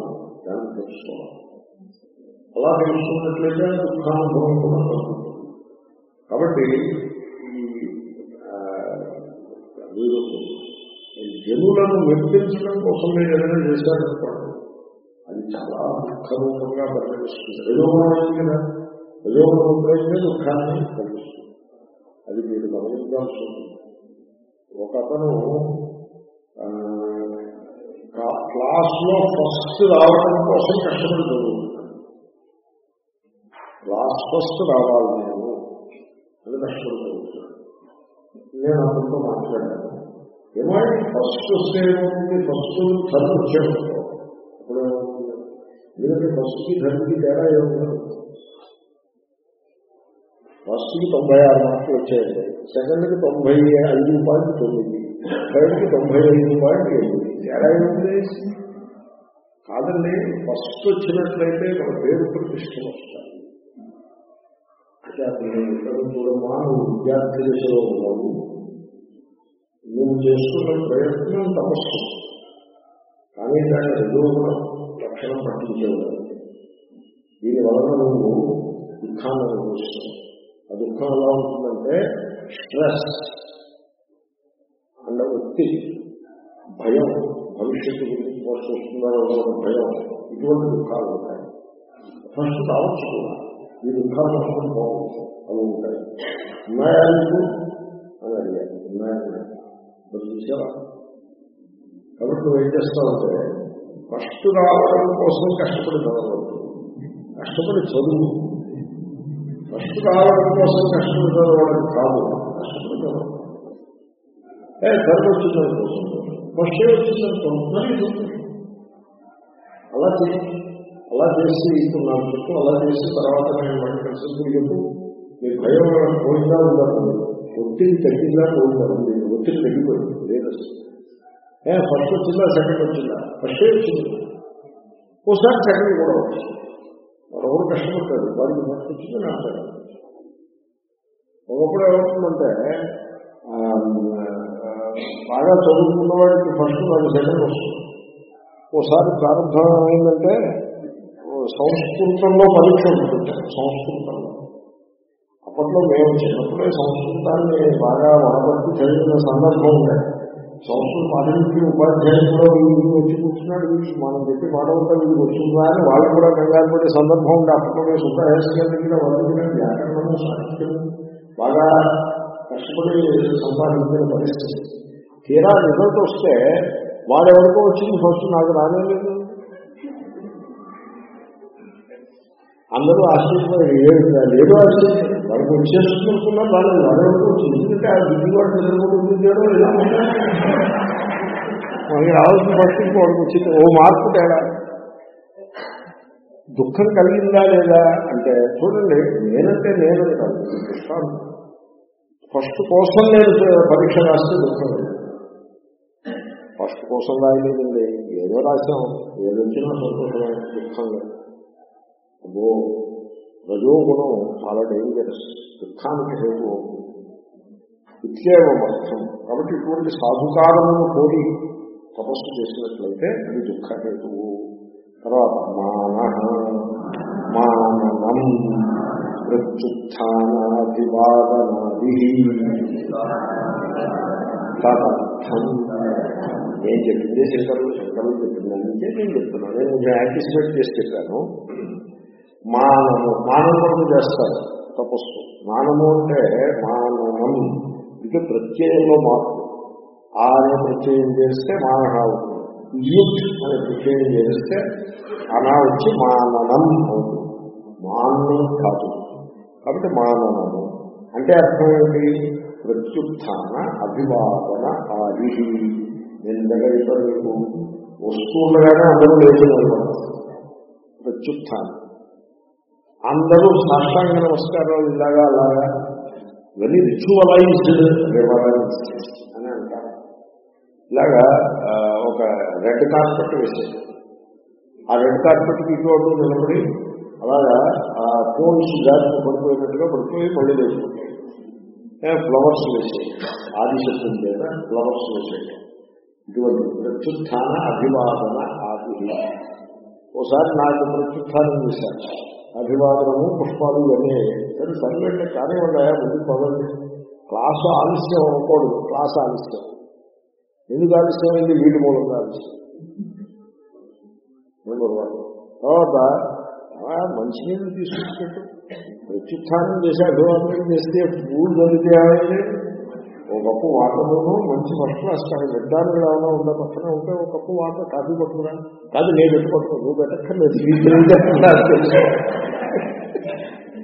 దాన్ని తెలుసుకోవాలి. అలా తెలుసుకున్నట్లయితే దుఃఖానుభవం కూడా కలుగుతుంది కాబట్టి ఈ ఆ, మీరు జనులను మెప్పించడం కోసం మీరు ఏదైనా చేశారనుకోండి అది చాలా దుఃఖరూపంగా పరిణమిస్తుంది రజోగుణం కదా. రజోగుణం దుఃఖాన్ని కలిగిస్తుంది. అది మీరు గమనించాల్సి ఉంటుంది. ఒక అతను ఆ, కా- ఫస్ట్ రావడం కోసం కష్టపడి చదువుతున్నాడు క్లాస్ ఫస్ట్ రావాలి నేను అది కష్టపడి చదువుతున్నాడు నేను అతనితో మాట్లాడాను. ఏమైనా ఫస్ట్ వస్తే ఏమవుతుంది ఫస్ట్ ధర్మ వచ్చేటప్పుడు అప్పుడు ఏమవుతుంది ఎందుకంటే ఫస్ట్కి ధర్మకి తేడా ఏమవుతుంది ఫస్ట్కి తొంభై ఆరు మార్కులు వచ్చాయండి సెకండ్కి తొంభై ఐదు పాయింట్ తొమ్మిది థర్డ్కి తొంభై ఐదు పాయింట్ ఎనిమిది తేడా ఏముంది కాదండి ఫస్ట్ వచ్చినట్లయితే మన పేరు ప్రతిష్టం వస్తాయి అంటే అప్పుడు నేను ఇక్కడ చూడమ్మా నువ్వు విద్యార్థి దశలో ఉన్నావు నువ్వు చేస్తున్న ప్రయత్నం తపస్సు. కానీ దాని రజోగుణ లక్షణం పట్టించేవాడు. దీని వలన నువ్వు దుఃఖాన్ని అనుభవిస్తావు. ఆ దుఃఖం ఎలా ఉంటుందంటే స్ట్రెస్ అండ్ ఒత్తిడి భయం భవిష్యత్తు గురించి మోసం వస్తుందో భయం ఇటువంటి దుఃఖాలు ఉంటాయి. ఫస్ట్ రావచ్చు కూడా. ఈ దుఃఖాలు వస్తుంది బాగుంటుంది అవి ఉంటాయి. ఉన్నాయా అని అడిగారు ఉన్నాయని మరి చూసావా? కాబట్టి నువ్వు ఏం చేస్తావంటే ఫస్ట్ రావడం కోసం కష్టపడి చదవద్దు కష్టపడి చదువు. ఫస్ట్ రావడం కోసం కష్టపడి చదవడం కాదు. కష్టపడి చదవడం. ఏ ధర్మ వచ్చిందని కోసం ఫస్ట్ వచ్చిందనుకో మరి అలా చేయండి అలా చేసి ఇప్పుడు నాకు చెప్పు. అలా చేసి తర్వాత నేను మళ్ళీ కలిసి చెప్పు. మీ భయం పోయిందా ఉందా ఒత్తిడి తగ్గిందా? పోయిందా? ఉంది ఒత్తిడి తగ్గిపోయింది లేదు ఏ ఫస్ట్ వచ్చిందా సెకండ్ వచ్చిందా? ఫస్ట్ వచ్చింది. ఒకసారి సెకండ్ కూడా వచ్చింది. మరొకరు కష్టపడతారు వారికి ఫస్ట్ వచ్చింది నాకు సెకండ్ ఒకప్పుడు ఏమవుతుందంటే బాగా చదువుకున్న వాడికి ఫస్ట్ వాడి సెకండ్ వస్తుంది. ఓసారి ప్రారంభం అయిందంటే సంస్కృతంలో పరీక్ష ఉంటుంది. సంస్కృతంలో. అప్పట్లో మేము చిన్నప్పుడే సంస్కృతాన్ని బాగా వడబట్టి చదివిన సందర్భం ఉండేది సంస్కృత పాఠానికి ఉపాధ్యాయులు కూడా వీడికి వచ్చి కూర్చున్నాడు వీడికి మనం చెప్పి మాడవుతా వీళ్ళు వచ్చిందా అని వాళ్ళు కూడా కంగారు పడే సందర్భం ఉండే అప్పట్లో మేము సుబ్బ హైస్కూల్ దగ్గర వాళ్ళు వ్యాకరణము సాహిత్యం బాగా కష్టపడి సంపాదించిన పరిస్థితి. తీరా రిజల్ట్ వస్తే వాడెవరికో వచ్చింది ఫస్ట్ నాకు రానేలేదు అందరూ ఆశ్చర్యపోయి లేదు ఆశ్చర్యం. వాళ్ళకి వచ్చేసుకుంటున్నారు వాళ్ళు వాడెవరికో వచ్చింది. ఎందుకంటే ఆ దిగి వాడు నిద్రపోతుంటాడో ఇలా మనకి రావాల్సిన పరిస్థితి వాడికి వచ్చింది. ఓ మార్పు తేడా. దుఃఖం కలిగిందా లేదా అంటే చూడండి నేనంటే నేను కాదు ఫస్ట్ కోసం నేను పరీక్ష రాస్తే దుఃఖం. ఫస్ట్ కోసం రాయలేదండి. ఏదో రాశాం. ఏదొచ్చినా సంతోషం దుఃఖం లేదు అబ్బో. రజోగుణం చాలా డేంజరస్ దుఃఖానికి హేతు. అవుతుంది అర్థం. కాబట్టి ఇటువంటి సాధుకారమును కోరి తపస్సు చేసినట్లయితే అది దుఃఖ హేతువు తర్వాత మాన మానం ప్రత్యుత్నాధివాదనాది తదర్థం. నేను చెప్పిందే శంకరులు శంకరులు చెప్పిందని నుంచే నేను చెప్తున్నాను. నేను కొంచెం యాంటిసిపేట్ చేసి చెప్పాను. మానము. మానవం చేస్తారు తపస్సు. మానము అంటే మానమం. ఇది ప్రత్యయంలో మార్పు ఆ అనే ప్రత్యయం చేస్తే మానహ అవుతుంది. యుత్ అనే ప్రత్యయం చేస్తే అనా వచ్చి మాననం అవుతుంది. మానం కాదు. కాబట్టి మాననము అంటే అర్థం ఏంటి? ప్రత్యుత్న అభివాదన ఆది నేను దగ్గర చెప్పాను వస్తువులుగానే అందరూ లేచి నిలబడతారు. ప్రత్యుత్థానం. అందరూ సాష్టాంగ నమస్కారం ఇలాగా అలాగా. వెరీ రిచువలైజ్డ్ రివరెన్స్ అని అంటారు. ఇలాగా ఒక రెడ్ కార్పెట్ వేసేది ఆ రెడ్ కార్పెట్ ఇటువంటి నిలబడి అలాగా ఆ ఫోన్స్ జాగ్రత్త పడిపోయినట్టుగా పడిపోయి మళ్ళీ వేసుకుంటాయి ఫ్లవర్స్ వేసేది ఆదిశక్తి చేత ఫ్లవర్స్ వేసేది ఇటువంటి ప్రత్యుత్థాన అభివాదన ఆది. ఓసారి నాకు ప్రత్యుత్థానం చేశాను అభివాదనము పుష్పాలు ఇవన్నీ. సరే సర్వేంటే కానివ్వండి ముందుకు పదండి క్లాసు ఆలస్యం అవ్వకూడదు క్లాస్ ఆలస్యం. ఎందుకు ఆలస్యం? అయింది వీటి మూలంగా ఆలస్యం నెంబర్ వన్. తర్వాత మంచినీళ్ళు తీసుకొచ్చినట్టు ప్రత్యుత్థానం చేసి అభివాదనం చేస్తే ఊళ్ళు దొరికితే ఒక కప్పు వాటర్లోనూ మంచి ఫస్ట్ క్లాస్ కానీ విడ్డానికి ఏమైనా ఉందా పక్కన? ఉంటే ఒక కప్పు వాటర్ కాఫీ పట్టుకురా. కాదు నేను పెట్టుకోవట్లేదు నువ్వు పెట్టక్కర్లేదు.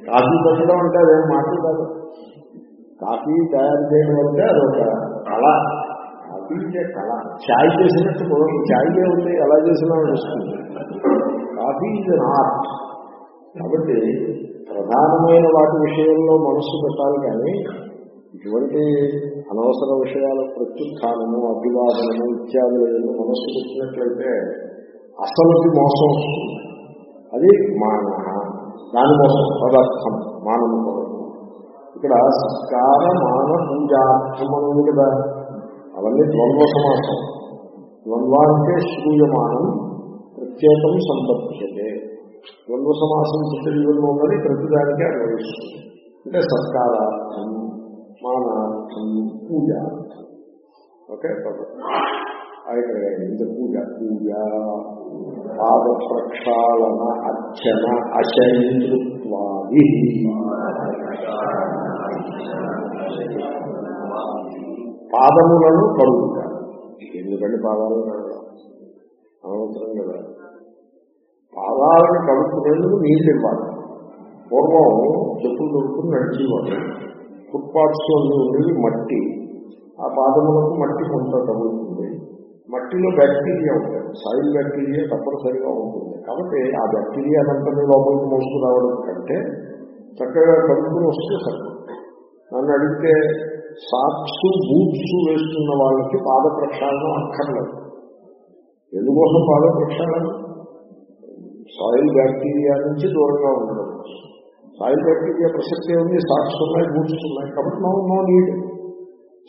కాఫీ పెట్టడం అంటే అదేం మాటలు కాదు. కాఫీ తయారు చేయడం అంటే అదొక కళ. కాఫీ అంటే కళ. ఛాయ్ చేసినట్టు కూడా ఛాయ్ ఉంది ఎలా చేసినా వస్తుంది. కాఫీ ఇది ఆర్ట్ కాబట్టి ప్రధానమైన వాటి విషయంలో మనస్సు పెట్టాలి కానీ ఇటువంటి అనవసర విషయాల ప్రత్యుత్నము అభివాదనము ఇత్యాదులను మనస్సు వచ్చినట్లయితే అసలుకి మోసం అది మాన దాని దానికోసం పదార్థం మానము కొరకు ఇక్కడ సత్కార మాన పూజార్థం అని కదా. అవన్నీ ద్వంద్వ సమాసం. ద్వంద్వ అంటే శ్రూయమానం ప్రత్యేకం సంపద్యతే ద్వంద్వ సమాసం చిత్తజీవనంలో ఉన్నది ప్రతిదానికి అనుభవిస్తుంది అంటే సత్కారార్థం మానార్థం పూజ. ఓకే ఇక్కడ ఇంత పూజ. పూజ పాద ప్రక్షాళన అర్చన అశైతృత్వాది పాదములను కడుగుతారు. ఎందుకంటే పాదాలను కడగడం అనవసరం కదా. పాదాలను కడుక్కునేందుకు నీళ్ళు ఇవ్వాలి. పూర్వం చెప్పులు దొరుకుని నడిచేవాడు ఫుట్పాత్స్ అన్ని ఉండేవి మట్టి ఆ పాదములకు మట్టి కొంత తగులుతుంది. మట్టిలో బ్యాక్టీరియా ఉంటుంది. సాయిల్ బ్యాక్టీరియా తప్పనిసరిగా ఉంటుంది. కాబట్టి ఆ బ్యాక్టీరియా అంతని లోపలికి మోసుకురావడం కంటే చక్కగా కలుపుకుని వస్తే సరిపడుతుంది నన్ను అడిగితే సాక్స్ బూట్స్ వేస్తున్న వాళ్ళకి పాద ప్రక్షాళన అక్కర్లేదు. ఎందుకోసం పాద ప్రక్షాళన సాయిల్ బ్యాక్టీరియా నుంచి దూరంగా ఉండడం కోసం సాయిల్ బ్యాక్టీరియా ప్రసక్తి ఉంది స్టాక్స్ ఉన్నాయి బూట్స్ ఉన్నాయి. కాబట్టి no no need.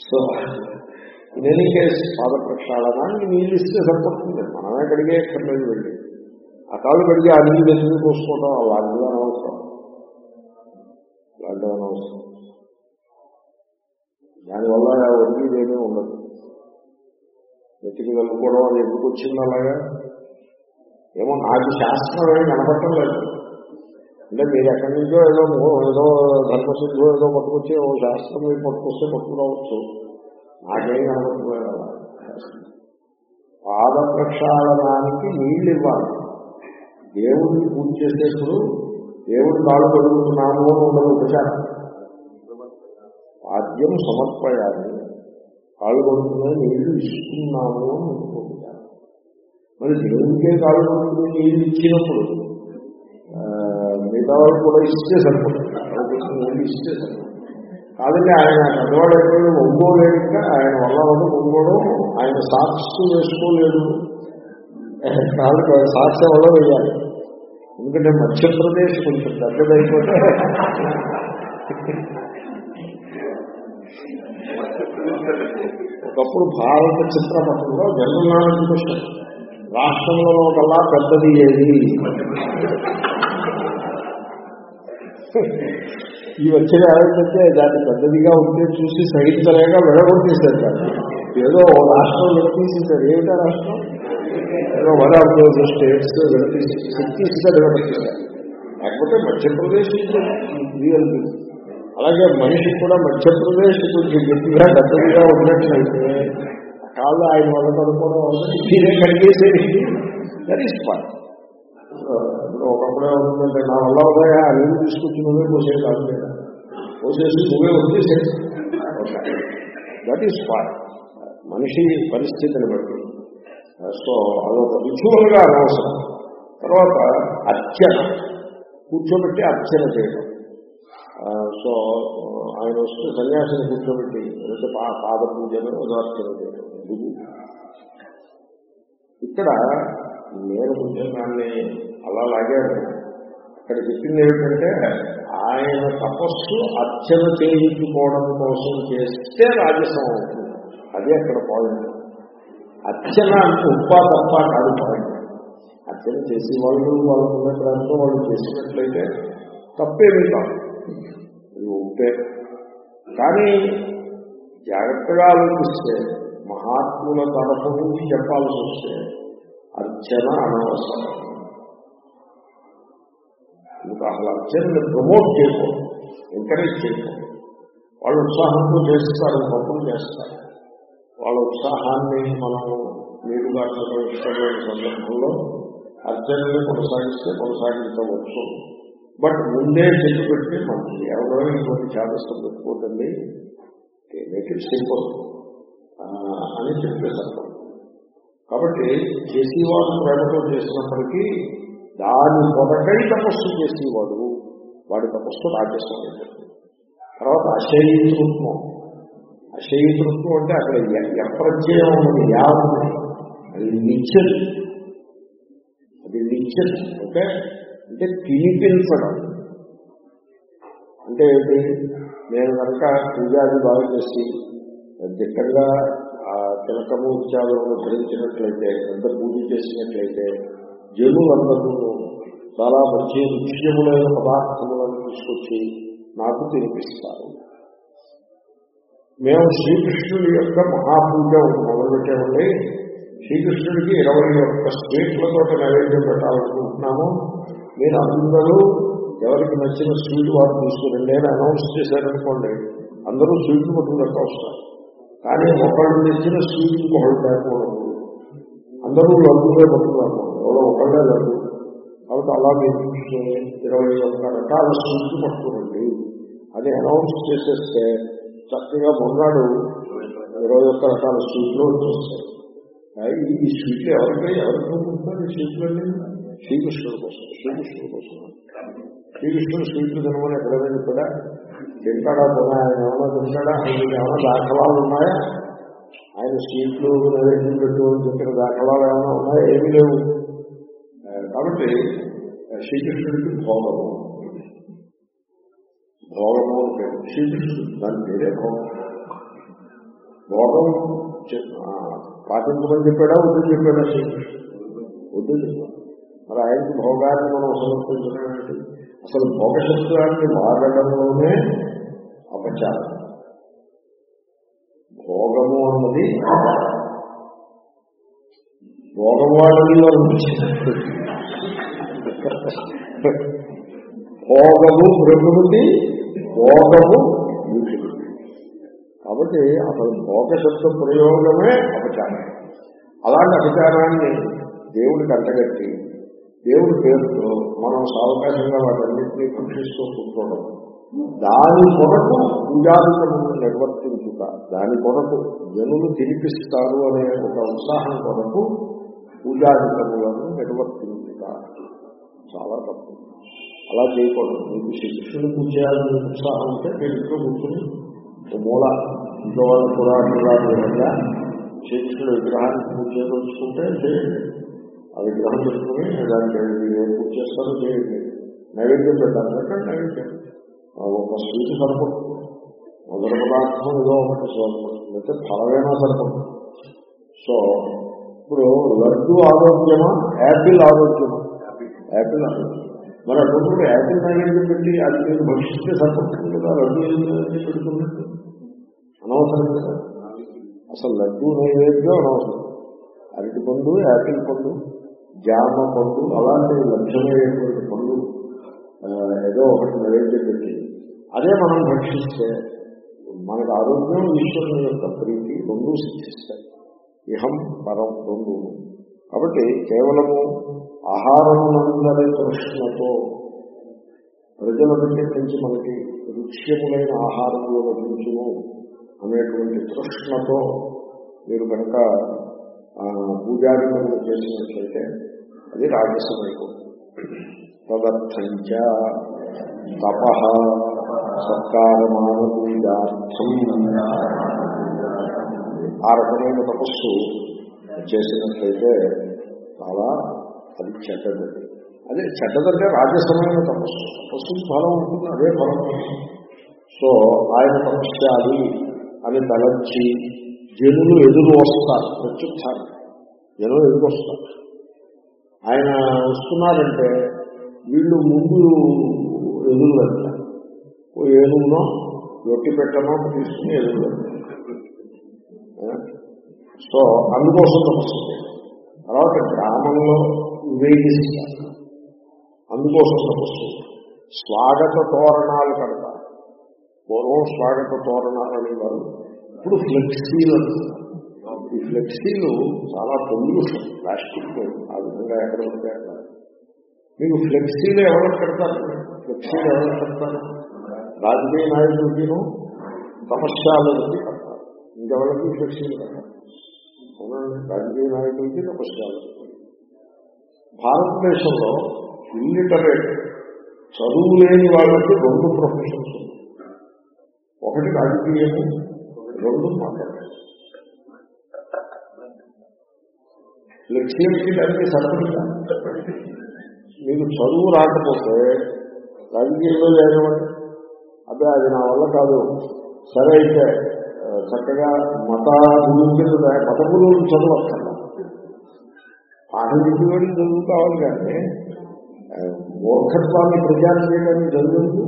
So in any case పాద ప్రక్షాళనానికి నీళ్ళు ఇస్తే సరిపడుతుంది. మనమే కడిగే ఎక్కర్లేదు వెళ్ళి. ఆ కాళ్ళు కడిగి ఆ నీళ్ళు ఎందుకు కోసుకోవడం అలాంటిది అనవసరం. అలాంటిది అనవసరం. దానివల్ల ఒంటిది ఏమీ ఉండదు. వెతికి వెళ్ళుకోవడం అది ఎందుకు వచ్చింది అలాగా? ఏమో నాకు శాస్త్రం ఏమి కనపడటం లేదు. అంటే మీరు ఎక్కడి నుంచో ఏదో ఏదో ధర్మసిద్ధో ఏదో పట్టుకొచ్చి ఓ శాస్త్రం మీరు పట్టుకొస్తే పట్టుకురావచ్చు. నాకేం కనపడలేదు అలా పాద ప్రక్షాళనానికి నీళ్ళు ఇవ్వాలి దేవుడిని పూజ చేసేప్పుడు దేవుడు కాళ్ళు కడుగుతున్నాము అని ఉండదు ఉపచారం. పాద్యం సమర్పయాలి. కాళ్ళు కడుగుతున్న నీళ్ళు ఇస్తున్నాము అని మరి దేవుడికే కాళ్ళు కడుగుతున్న నీళ్ళు ఇచ్చినప్పుడు మిగతా వాళ్ళు కూడా ఇస్తే సరిపడుతుంది నీళ్ళు ఇస్తే సరిపడుతుంది కాదండి ఆయన పెద్దవాడు అయిపోయి ఒంగోలేడు ఇంకా. ఆయన వల్ల వాళ్ళు ఒంగోడు ఆయన సాక్షి వేసుకోలేడు కాదు సాక్ష్యం వల్ల వేయాలి. ఎందుకంటే మధ్యప్రదేశ్ కొంచెం పెద్దదైపోతే ఒకప్పుడు భారత చిత్రపటంలో జగన్నాథ్ కృష్ణ రాష్ట్రంలో కల్లా పెద్దది ఏది? ఈ వచ్చిన ఏమిటంటే దాన్ని పెద్దదిగా ఉంటే చూసి సహించలేక వెళ్ళగొట్టేశారు దాన్ని. ఏదో రాష్ట్రం విడతీసేశారు ఏమిటా రాష్ట్రం? ఏదో వన్ ఆఫ్ దోస్ స్టేట్స్ విడతీసి ఛత్తీస్గఢ్ విడతీశారు లేకపోతే మధ్యప్రదేశ్ రియల్ అలాగే మనిషి కూడా మధ్యప్రదేశ్ కొంచెం గట్టిగా పెద్దదిగా ఉన్నట్లయితే కాళ్ళు ఆయన వల్ల పడుకోవడం వల్ల ఇదే కడిగేసేది. దట్ ఈస్ పాయింట్ ఒకప్పుడే ఉంటుందంటే నా వల్ల ఉదయ ఆ నీళ్ళు తీసుకొచ్చి నువ్వే పోసే కాదు లేదా పోసేసి నువ్వే వచ్చేసే దట్ ఈస్ పాయింట్ మనిషి పరిస్థితిని బట్టి సో అదొక రిచువల్గా అనవసరం తర్వాత అర్చన కూర్చోబెట్టి అర్చన చేయడం సో ఆయన వస్తే సన్యాసిని కూర్చోబెట్టి లేకపోతే పాద పూజను ఉదార్చన చేయడం ఎందుకు ఇక్కడ నేను కొంచెం దాన్ని అలా లాగాడు అక్కడ చెప్పింది ఏమిటంటే ఆయన తపస్సు అర్చన చేయించుకోవడం కోసం చేస్తే రాజసం అవుతుంది. అదే అక్కడ పాయింట్ అర్చన అంటే ఉప్పా తప్ప కాదు పాయింట్ అర్చన చేసి వాళ్ళు వాళ్ళకున్న దాంతో వాళ్ళు చేసినట్లయితే తప్పేమీ కాదు. అది ఉప్పే. కానీ జాగ్రత్తగా ఆలోచిస్తే మహాత్ముల తరఫు నుంచి చెప్పాల్సి వస్తే అర్చన అనవసరం. ఇంకా అసలు అర్చనని ప్రమోట్ చేయకూడదు ఎంకరేజ్ చేయకూడదు వాళ్ళు ఉత్సాహంతో చేస్తారు తప్పులు చేస్తారు. వాళ్ళ ఉత్సాహాన్ని మనం నీరుగా ఇష్టమైన సందర్భంలో అర్చనని కొనసాగిస్తే కొనసాగించవచ్చు. బట్ ముందే చెప్పి పెట్టి మనకి ఎవరో ఇటువంటి చేదస్తం పెట్టుకోకండి. మేక్ ఇట్ సింపుల్ అని చెప్పేశారు కాబట్టి చేసేవాళ్ళు ప్రేమతో చేసినప్పటికీ దాని కొరకై తపస్సు చేసేవాడు. వాడి తపస్సు రాజస్వామి తర్వాత అశయతృత్వం. అశయతృత్వం అంటే అక్కడ ఎప్రత్యయం ఉన్నది యా ఉంది. అది నిత్యం అది నిత్యం ఓకే అంటే తినిపించడం. అంటే ఏంటి? నేను కనుక పూజాది బాగా చేసి దిట్టంగా తిలకము ఉత్సాహంలో ధరించినట్లయితే పెద్ద పూజ చేసినట్లయితే జనులందరూ చాలా మంచి నిత్యములైన పదార్థములను తీసుకొచ్చి నాకు తినిపిస్తారు. మేము శ్రీకృష్ణుడి యొక్క మహాపూజ మొదలుపెట్టామండి శ్రీకృష్ణుడికి ఇరవై ఒక్క స్టేట్లతో నైవేద్యం పెట్టాలనుకుంటున్నాము. మీరు అందరూ ఎవరికి నచ్చిన స్వీట్ వారు తీసుకురండి అని అనౌన్స్ చేశారనుకోండి అందరూ స్వీట్లు పట్టుకున్నట్టు వస్తారు. కానీ ఒకళ్ళు తెచ్చిన స్వీట్ ఇంకొకళ్ళు లేకపోవడం అందరూ లడ్డూలే పట్టుకున్నారు. ఎవరో ఒకళ్ళే లడ్డు కాబట్టి అలా మీరు ఇరవై ఒక్క రకాల స్వీట్లు పట్టుకురండి అని అనౌన్స్ చేసేస్తే చక్కగా మొన్నాడు ఇరవై ఒక్క రకాల స్వీట్లు వచ్చేస్తాయి. ఈ స్వీట్లు ఎవరికి ఎవరికి పంపుతున్నారు ఈ స్వీట్లు అండి శ్రీకృష్ణుడి కోసం శ్రీకృష్ణుడి కోసం. శ్రీకృష్ణుడు స్వీట్లు తినమని ఎక్కడైనా చెప్పాడా తింటాడా తినా ఆయన ఏమైనా తింటాడా? ఆయన ఏమైనా దాఖలాలు ఉన్నాయా? ఆయన స్వీట్లు నైవేద్యం పెట్టు అని చెప్పిన దాఖలాలు ఏమైనా ఉన్నాయా? ఏమీ లేవు. కాబట్టి శ్రీకృష్ణుడికి భోగము. భోగము అంటే శ్రీకృష్ణుడు దాని పేరే భోగం. భోగం పాటించమని చెప్పాడా? వద్దు చెప్పాడా శ్రీకృష్ణుడు? వద్దు చెప్పాడు. మరి ఆయనకి భోగాన్ని మనం సమర్పించడానికి అసలు భోగశబ్దాన్ని వాడడంలోనే అపచారం. భోగము అన్నది భోగం వాడని వారు భోగము ప్రకృతి భోగము కాబట్టి అసలు భోగ శబ్ద ప్రయోగమే అపచారం. అలాంటి అపచారాన్ని దేవుడికి అంటగట్టి దేవుడి పేరుతో మనం సావకాశంగా వాటన్నింటినీ భక్షిస్తూ కూర్చోవడం. దాని కొరకు పూజాధికమును నిర్వర్తించుట దాని కొరకు జనులు తినిపిస్తారు అనే ఒక ఉత్సాహం కొరకు పూజాధికములను నిర్వర్తించుట. చాలా తప్పు. అలా చేయకూడదు. మీకు శ్రీకృష్ణుడు పూజ చేయాలని ఉత్సాహం ఉంటే మీరు ఇంట్లో కూర్చొని మూల ఇంట్లో వాళ్ళు పురాణాలు విధంగా శ్రీకృష్ణుడు విగ్రహానికి పూజ చేయదలుచుకుంటే చేయండి. ఆ విగ్రహం పెట్టుకుని దానికి ఏం పూజ చేస్తారో చేయండి. నైవేద్యం పెట్టాలి. పెట్టండి నైవేద్యం. ఒక స్వీట్ సరిపడుతుంది మొదటి పదార్థం ఏదో ఒకటి సరిపడుతుంది అయితే ఫలమైనా సరిపడుతుంది సో ఇప్పుడు లడ్డు ఆరోగ్యమా? యాపిల్ ఆరోగ్యమా? యాపిల్ ఆరోగ్యం మరి అటువంటి యాపిల్ నైవేద్యం పెట్టి అది మీరు భక్షిస్తే సరిపడుతుంది కదా లడ్డు నైవేద్యం పెడుతున్నట్టు అనవసరం కదా అసలు లడ్డు నైవేద్యం అనవసరం. అరటి పండు యాపిల్ పండు జామ పండు అలాంటి లభ్యమయ్యేటువంటి పండు ఏదో ఒకటి నైవేద్యం పెట్టి అదే మనం భక్షిస్తే మనకు ఆరోగ్యం ఈశ్వరుని యొక్క ప్రీతి రెండు సిద్ధిస్తాయి. ఇహం పరం రెండు. కాబట్టి కేవలము ఆహారమునందరి తృష్ణతో ప్రజల దగ్గర నుంచి మనకి రుచ్యములైన ఆహారములు లభించును అనేటువంటి తృష్ణతో మీరు కనుక పూజాధికములు చేసినట్లయితే అది రాజసమైపోతుంది. తదర్థంచ తప సత్కారమాన పూజార్థం ఆ రకమైన తపస్సు చేసినట్లయితే చాలా అది చెడ్డది. అదే చెడ్డదంటే రాజసమైన తపస్సు. తపస్సు ఫలం ఉంటుంది అదే ఫలం. సో ఆయన తపస్యాలి అని తలంచి జనులు ఎదురు వస్తారు ప్రత్యుత్సారి జనులు ఎదురు వస్తారు. ఆయన వస్తున్నారంటే వీళ్ళు ముందు ఎదురు వెళ్తారు. ఓ ఏనుగునో రొట్టి పెట్టనో తీసుకుని ఎదురు వెళ్తారు. సో అందుకోసం తపస్సు తర్వాత గ్రామంలో వివేకిస్తారు. అందుకోసం తపస్సు స్వాగత తోరణాలు కడతారు. పూర్వం స్వాగత తోరణాలు అనేవారు. ఇప్పుడు ఫ్లెక్సీలు అంటున్నారు ఈ ఫ్లెక్సీలు చాలా పొల్యూషన్ ప్లాస్టిక్ ఆ విధంగా ఎక్కడ ఉంటే మీకు ఫ్లెక్సీలు ఎవరు కడతారు? ఫ్లెక్సీలు ఎవరు కడతారు? రాజకీయ నాయకులకిను తపస్యాలకి కడతారు? ఇంకెవరికి ఫ్లెక్సీలు కడతారు? అవునండి రాజకీయ నాయకులకి తపస్యాలకి భారతదేశంలో ఇల్లిటరేట్ చదువు లేని వాళ్ళకి రెండు ప్రొఫెషన్స్ ఒకటి రాజకీయము రెండు మాట్లాడారు లక్ష్యంకి దానికి సరిపడిందా. మీకు చదువు రాకపోతే రాజకీయంలో లేనివ్వండి అదే అది నా వల్ల కాదు. సరే అయితే చక్కగా మత గురించి మత గురువులు చదువు వస్తాను పాఠం చదువు కావాలి కానీ మూర్ఖత్వాన్ని ప్రచారం చేయడానికి చదువు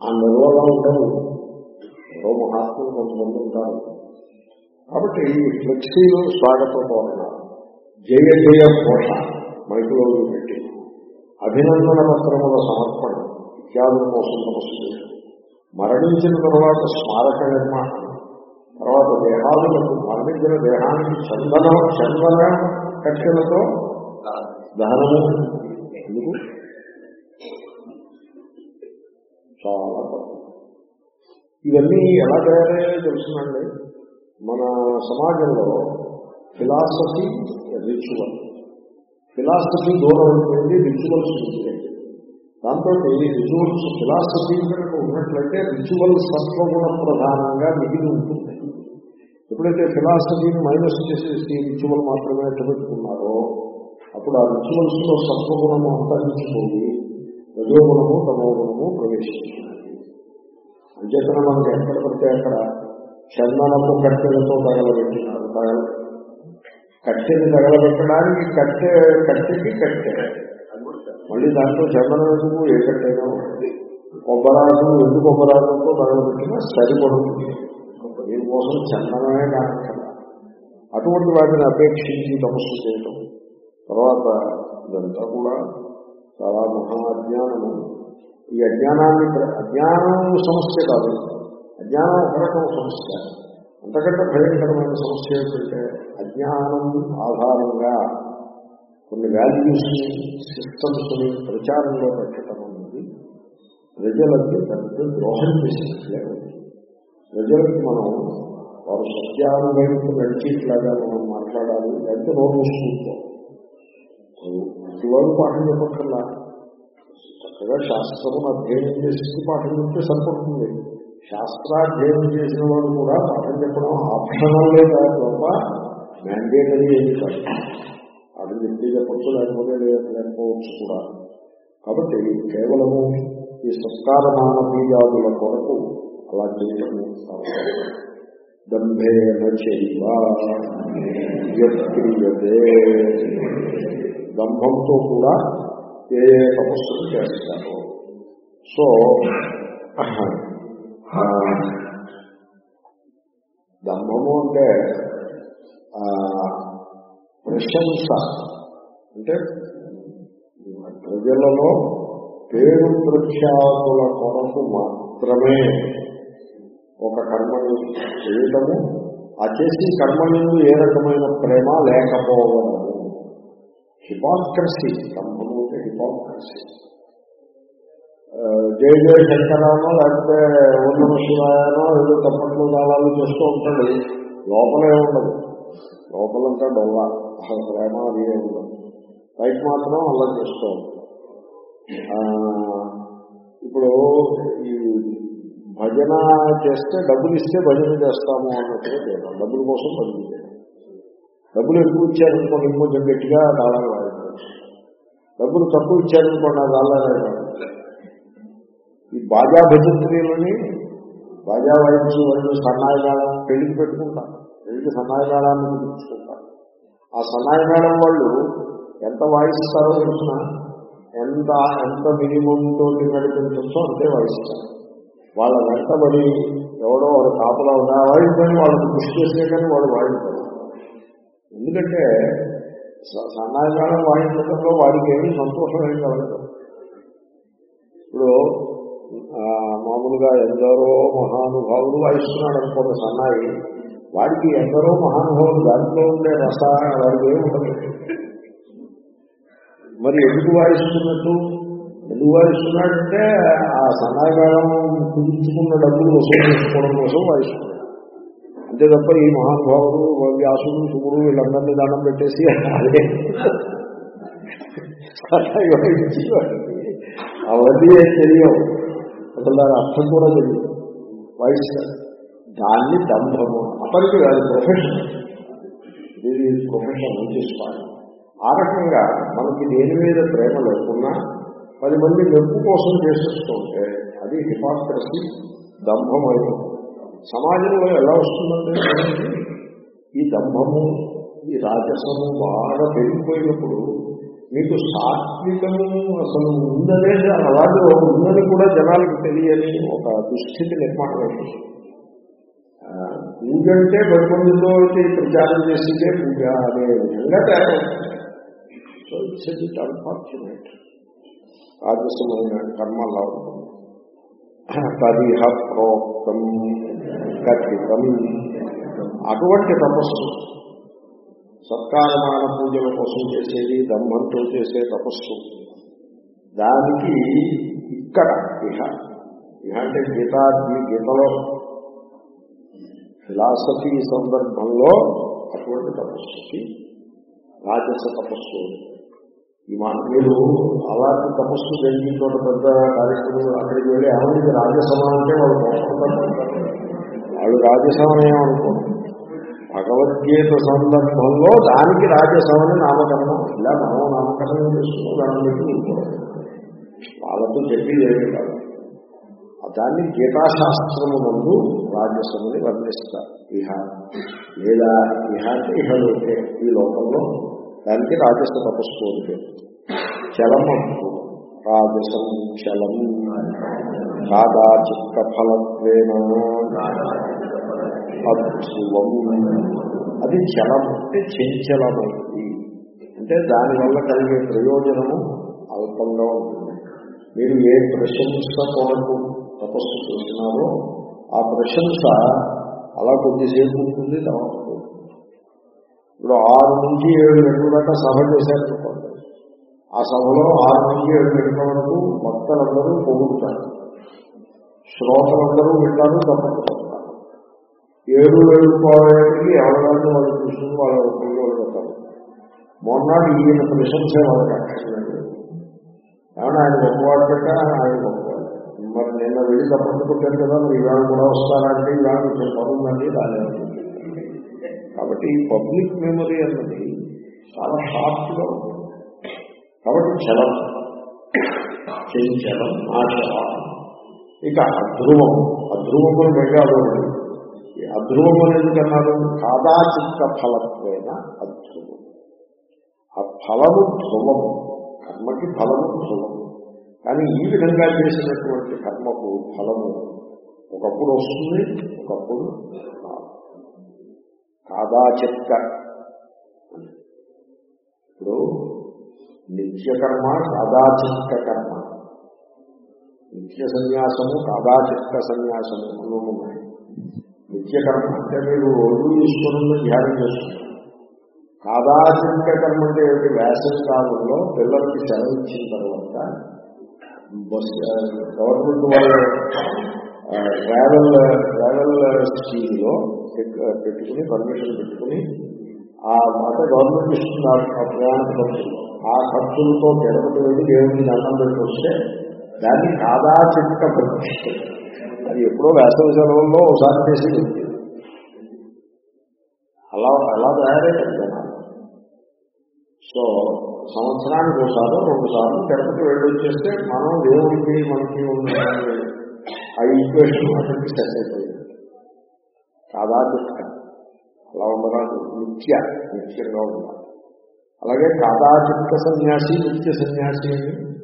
ఆ నిర్వహణ ఉండదు. ఏవో మహాత్ములు కొంతమంది ఉంటారు. కాబట్టి ఈ ఫ్లెక్సీలు స్వాగతం కోరుతున్నారు జయ జయ ఘోష మైకులో పెట్టి. అభినందన పత్రముల సమర్పణ. ఇత్యాదుల కోసం తపస్సు చేయడం మరణించిన తర్వాత స్మారక నిర్మాణం తర్వాత దేహాదులకు మరణించిన దేహానికి చందన చందన కక్షలతో దహనము చాలా ఇవన్నీ ఎలా తయారయ్యాయో తెలుసునండి. మన సమాజంలో ఫిలాసఫీ రిచువల్. ఫిలాసఫీ దూరం అయిపోయింది రిచువల్స్ ఉంటుంది దాంతో రిచువల్స్ ఫిలాసఫీ కనుక ఉన్నట్లయితే రిచువల్ సత్వగుణ ప్రధానంగా మిగిలి ఉంటుంది. ఎప్పుడైతే ఫిలాసఫీని మైనస్ చేసేసి రిచువల్ మాత్రమే పెట్టుకున్నారో అప్పుడు ఆ రిచువల్స్లో సత్వగుణము అంతరించిపోయి రజోగుణము తమోగుణము ప్రవేశించింది అంచేతన మనకి ఎక్కడ పడితే అక్కడ చందనపు కట్టెలతో తగలబెట్టినారు. తగల కట్టెని తగలబెట్టడానికి కట్టె కట్టెకి కట్టె. మళ్ళీ దాంట్లో చందనం ఏకట్టైనా ఉంటుంది. కట్టెనో కొబ్బరాకు ఎందు కొబ్బరాకుతో తగలబెట్టినా సరిపడుతుంది. దీనికోసం చందనమే కాదు అటువంటి వాటిని అపేక్షించి తపస్సు చేయటం. తర్వాత ఇదంతా కూడా చాలా మహా అజ్ఞానము. ఈ అజ్ఞానాన్ని అజ్ఞానం సమస్య కాదు. అజ్ఞానం ఒక రకం సమస్య. అంతకంటే భయంకరమైన సమస్య ఏంటంటే అజ్ఞానం ఆధారంగా కొన్ని వాల్యూస్ని సిస్టమ్స్ని ప్రచారంలో పెట్టడం అనేది ప్రజలకి పెద్ద ద్రోహం చేసినట్లే ప్రజలకి మనం వారు సత్యాన్ని వైపు నడిచేట్లాగా మనం మాట్లాడాలి లేకపోతే రోడ్డు మూసుకుంటాం పాఠం చెప్పక్కర్లా. చక్కగా శాస్త్రమును అధ్యయనం చేసి పాఠం చెప్తే సరిపడుతుంది. శాస్త్రాధ్యయనం చేసిన వాడు కూడా పాఠం చెప్పడం ఆప్షనల్ కాదు తప్ప మ్యాండేటరీ ఏమి కాదు. అది చెప్తే చెప్పచ్చు లేకపోతే లేకపోవచ్చు కూడా. కాబట్టి కేవలము ఈ సంస్కారమాన మానవీయాదుల కొరకు అలా చేయటము దంభేన చెయ్యతే దంభంతో కూడా ఏ ఏ తపస్సులు చేస్తారు. సో దంభము అంటే ప్రశంస. అంటే ప్రజలలో పేరు ప్రఖ్యాతుల కొరకు మాత్రమే ఒక కర్మని చేయటము ఆ చేసి కర్మని ఏ రకమైన ప్రేమ లేకపోవడము. హిపాక్రసీ కర్మము అంటే హిపాక్రసీ. జయ జయ శంకరానో లేకపోతే ఓం శివాయనో ఏదో తప్పట్లు దాళాలు చేస్తూ ఉంటాడు. లోపలే ఉండదు. లోపలంతా డొల్ల. అసలు ప్రేమ అది ఉండదు పైకి మాత్రం అలా చేస్తూ ఇప్పుడు ఈ భజన చేస్తే డబ్బులు ఇస్తే భజన చేస్తాము అన్నట్టుగా చేయడం డబ్బుల కోసం భజన చేయడం డబ్బులు ఎక్కువ ఇచ్చారనుకోండి ఇంకొంచెం గట్టిగా తాళాలు వాడతారు డబ్బులు తక్కువ ఇచ్చారనుకోండి ఆ తాళాలు ఈ బాజా భజంత్రీలని బాజా వాయించి వాళ్ళు సన్నాయి మేళం పెళ్ళికి పెట్టుకుంటాం పెళ్ళికి సన్నాయి మేళాన్ని పిలుచుకుంటారు ఆ సన్నాయి మేడం వాళ్ళు ఎంత వాయిస్తారో తెలిసిన? ఎంత ఎంత మినిమం తోటి నడిపించో అంతే వాయిస్తారు. వాళ్ళ వెంటబడి ఎవడో వాడు కాపలా ఉన్నా వాయించని వాళ్ళకి కృషి చేసే కానీ వాడు వాయించారు ఎందుకంటే సన్నాయి మేళం వాయించడంలో వాడికి ఏమీ సంతోషం ఏం కలగదు. ఇప్పుడు మామూలుగా ఎందరో మహానుభావులు వాయిస్తున్నాడు అనుకోండి సన్నాయి. వాడికి ఎందరో మహానుభావులు దాంట్లో ఉండే రసాయన వాడికి ఏమి మరి ఎందుకు వాయిస్తున్నట్టు? ఎందుకు వాయిస్తున్నాడంటే ఆ సన్నాగారం కుదుర్చుకున్న డబ్బులు వసూలు చేసుకోవడం కోసం వాయిస్తున్నాడు అంతే తప్ప ఈ మహానుభావులు వ్యాసుడు శుభుడు వీళ్ళందరినీ దానం పెట్టేసి అదే వాయించి అవన్నీ తెలియవు. అసలు దాని అర్థం కూడా తెలియదు. వాయిస్తారు. దాన్ని దంభము అతనికి అది ప్రొఫెషన్ ఇది ప్రొఫెషన్ చేసుకోవాలి ఆ రకంగా మనకి దేని మీద ప్రేమ లేకున్నా పది మంది మెప్పు కోసం చేసేస్తుంటే అది హిపాక్రసీ దంభం అయిపోతుంది సమాజంలో ఎలా వస్తుందంటే ఈ దంభము ఈ రాజసము బాగా పెరిగిపోయినప్పుడు మీకు సాత్వికము అసలు ఉందనే అలాంటి ఉందని కూడా జనాలకు తెలియని ఒక దుస్థితి నిర్మాణం అయిపోతుంది. పూజ అంటే పది మందితో అయితే ప్రచారం చేసిందే పూజ అనే విధంగా తయారవుతుంది సో ఇట్స్ ఇట్ అన్ఫార్చునేట్ రాజసమైన కర్మ అలా ఉంటుంది తదిహ ప్రోక్తం కథితం అటువంటి తపస్సు సత్కారమాన పూజల కోసం చేసేది దమ్మంతో చేసే తపస్సు దానికి ఇక్కడ ఇహ ఇహ అంటే గీతా గీతలో ఫిలాసఫీ సందర్భంలో అటువంటి తపస్సుకి రాజస తపస్సు ఈ మా మీరు అలాంటి తపస్సు జరిగిన పెద్ద కార్యక్రమం అక్కడికి వెళ్ళి ఏమైంది? రాజసమం అంటే వాళ్ళు కోరుకుంటారు వాళ్ళు రాజసమం ఏమనుకోరు భగవద్గీత సందర్భంలో దానికి రాజసమని నామకరణం. ఇలా మనం నామకరణం చేసుకుని దాని వాళ్ళతో చెప్పి ఏమీ కాదు. దాన్ని గీతాశాస్త్రము నందు రాజసముని వర్ణిస్తారు. ఇహ లేదా ఇహ అంటే ఇహలోకే ఈ లోకంలో. దానికి రాజస తపస్సు అంటే చలము రాజసం చలం కాదాచిత్త ఫలత్వేన అది చలం అంటే చెంచలమైంది. అంటే దానివల్ల కలిగే ప్రయోజనము అల్పంగా ఉంటుంది. మీరు ఏ ప్రశంస కొరకు తపస్సు చేసినారో ఆ ప్రశంస అలా కొద్దిసేపు ఉంటుంది తర్వాత ఇప్పుడు ఆరు నుంచి ఏడు గంటల దాకా సభ చేశారనుకోండి ఆ సభలో ఆరు నుంచి ఏడు గంటల వరకు భక్తులందరూ పొగుడుతారు. శ్రోతలందరూ వింటారు తప్పకుంటారు ఏడు ఏడుకోవడానికి ఎవరిని వాళ్ళు చూసుకుని వాళ్ళ ఉపయోగాలు మొన్నటి ఈయన ప్రశంసే వాళ్ళకి అక్కర్లేదు. ఏమన్నా ఆయన గొప్పవాడు పెట్టా ఆయన గొప్ప మరి నిన్న వెళ్ళి తప్పట్టు కదా మరి ఇవాళ కూడా వస్తారంటే ఇవాళ కొంచెం పనుందండి రాలేదు కాబట్టి పబ్లిక్ మెమరీ అన్నది చాలా షార్ట్గా ఉంటుంది. కాబట్టి చలం చలం ఆశ ఇక అధ్రువం అధ్రువం అని మెగా అధ్రువం. అనేది కన్నారు కాదాచిత్త ఫలత్వైన అధ్రువం. ఆ ఫలము ధ్రువము కర్మకి ఫలము ధ్రువం. కానీ ఈ విధంగా చేసినటువంటి కర్మకు ఫలము ఒకప్పుడు వస్తుంది ఒకప్పుడు కాదా చెక్క ఇప్పుడు నిత్యకర్మ కాదాచిత్త కర్మ. నిత్య సన్యాసము కాదాచిత్త సన్యాసము అన్నీ ఉన్నాయి నిత్యకర్మ అంటే మీరు రోజు ఈశ్వరుని ధ్యానం చేస్తున్నారు. కాదాచిత్త కర్మ అంటే ఏమిటి? వేసవి కాలంలో పిల్లలకి సెలవు ఇచ్చిన తర్వాత బస్ గవర్నమెంట్ వాళ్ళు ట్రావెల్ ట్రావెల్ స్కీమ్లో పెట్టుకుని పర్మిషన్ పెట్టుకుని ఆ అంటే గవర్నమెంట్ ఇస్తున్నారు ఆ ప్రయాణ ఖర్చులు ఆ ఖర్చులతో తిరుపతి వెళ్ళి దేవుడికి దండం పెట్టి వస్తే దాన్ని కాదాచిత్త ప్రతిష్ట. అది ఎప్పుడో వేసవి సెలవుల్లో ఒకసారి చేసి అలా అలా తయారైతే సో సంవత్సరానికి ఒకసారి రెండు సార్లు తిరుపతి వెళ్ళి వచ్చేస్తే మనం దేవుడికి మనకి ఉన్న ఆ ఈక్వేషన్ అతనికి సెట్ అయిపోయింది. కాదాచిత్త అలా ఉండరాదు. నిత్య నిత్యంగా ఉండాలి. అలాగే కాదాచిత్త సన్యాసి నిత్య సన్యాసి అని.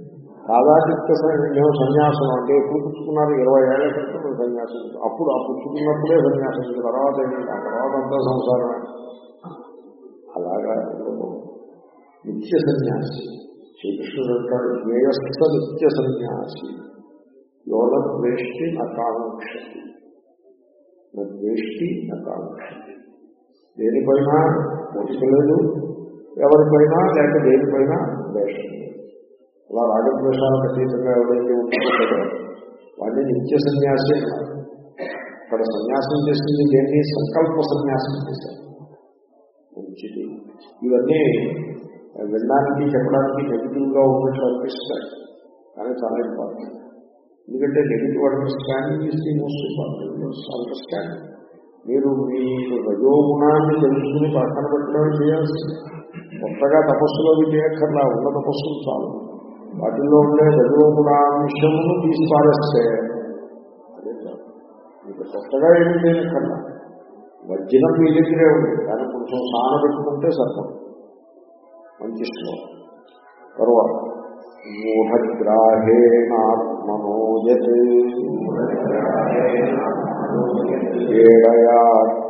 కాదాచిత్త మేము సన్యాసం అంటే ఎప్పుడు పుచ్చుకున్నారు? ఇరవై ఏళ్ళ క్రితం సన్యాసం. అప్పుడు ఆ పుచ్చుకున్నప్పుడే సన్యాసం తర్వాత ఆ తర్వాత అంతా సంసారమే. అలాగా. నిత్య సన్యాసి శ్రీకృష్ణుడు అంటాడు జ్ఞేయస్థ నిత్య సన్యాసి యోన ద్వేష్టి నకాంక్షతి. ద్వేష్టి నకాంక్షతి. దేనిపైన మొదలులేదు ఎవరిపైనా లేక దేనిపైన ద్వేషం అలా రాగద్వేషాలకు అతీతంగా ఎవరైతే ఉంటుందో వాడిని నిత్య సన్యాసి అక్కడ సన్యాసం చేసింది దేన్ని? సంకల్ప సన్యాసం చేశారు. మంచిది. ఇవన్నీ వినడానికి చెప్పడానికి నెగిటివ్గా ఉన్నట్లు అనిపిస్తాయి. కానీ చాలా ఇంపార్టెంట్ ఎందుకంటే negative understanding is the most important understanding మీరు మీ రజోగుణాన్ని తెలుసుకుని పక్కన పెట్టడం చేయాల్సింది. కొత్తగా తపస్సులోకి చేయక్కర్లా. ఉన్న తపస్సులు చాలు. వాటిల్లో ఉండే రజోగుణాంశమును తీసి పారేస్తే అదే చాలు. మీకు కొత్తగా ఏమి చేయక్కర్లా. వజ్రం మీ దగ్గరే ఉంది కానీ కొంచెం సాన పెట్టుకుంటే సరిపడు మంచి శ్లోకం తరువాత మూఢగ్రాహేణాత్మనోజత్ ఏడయా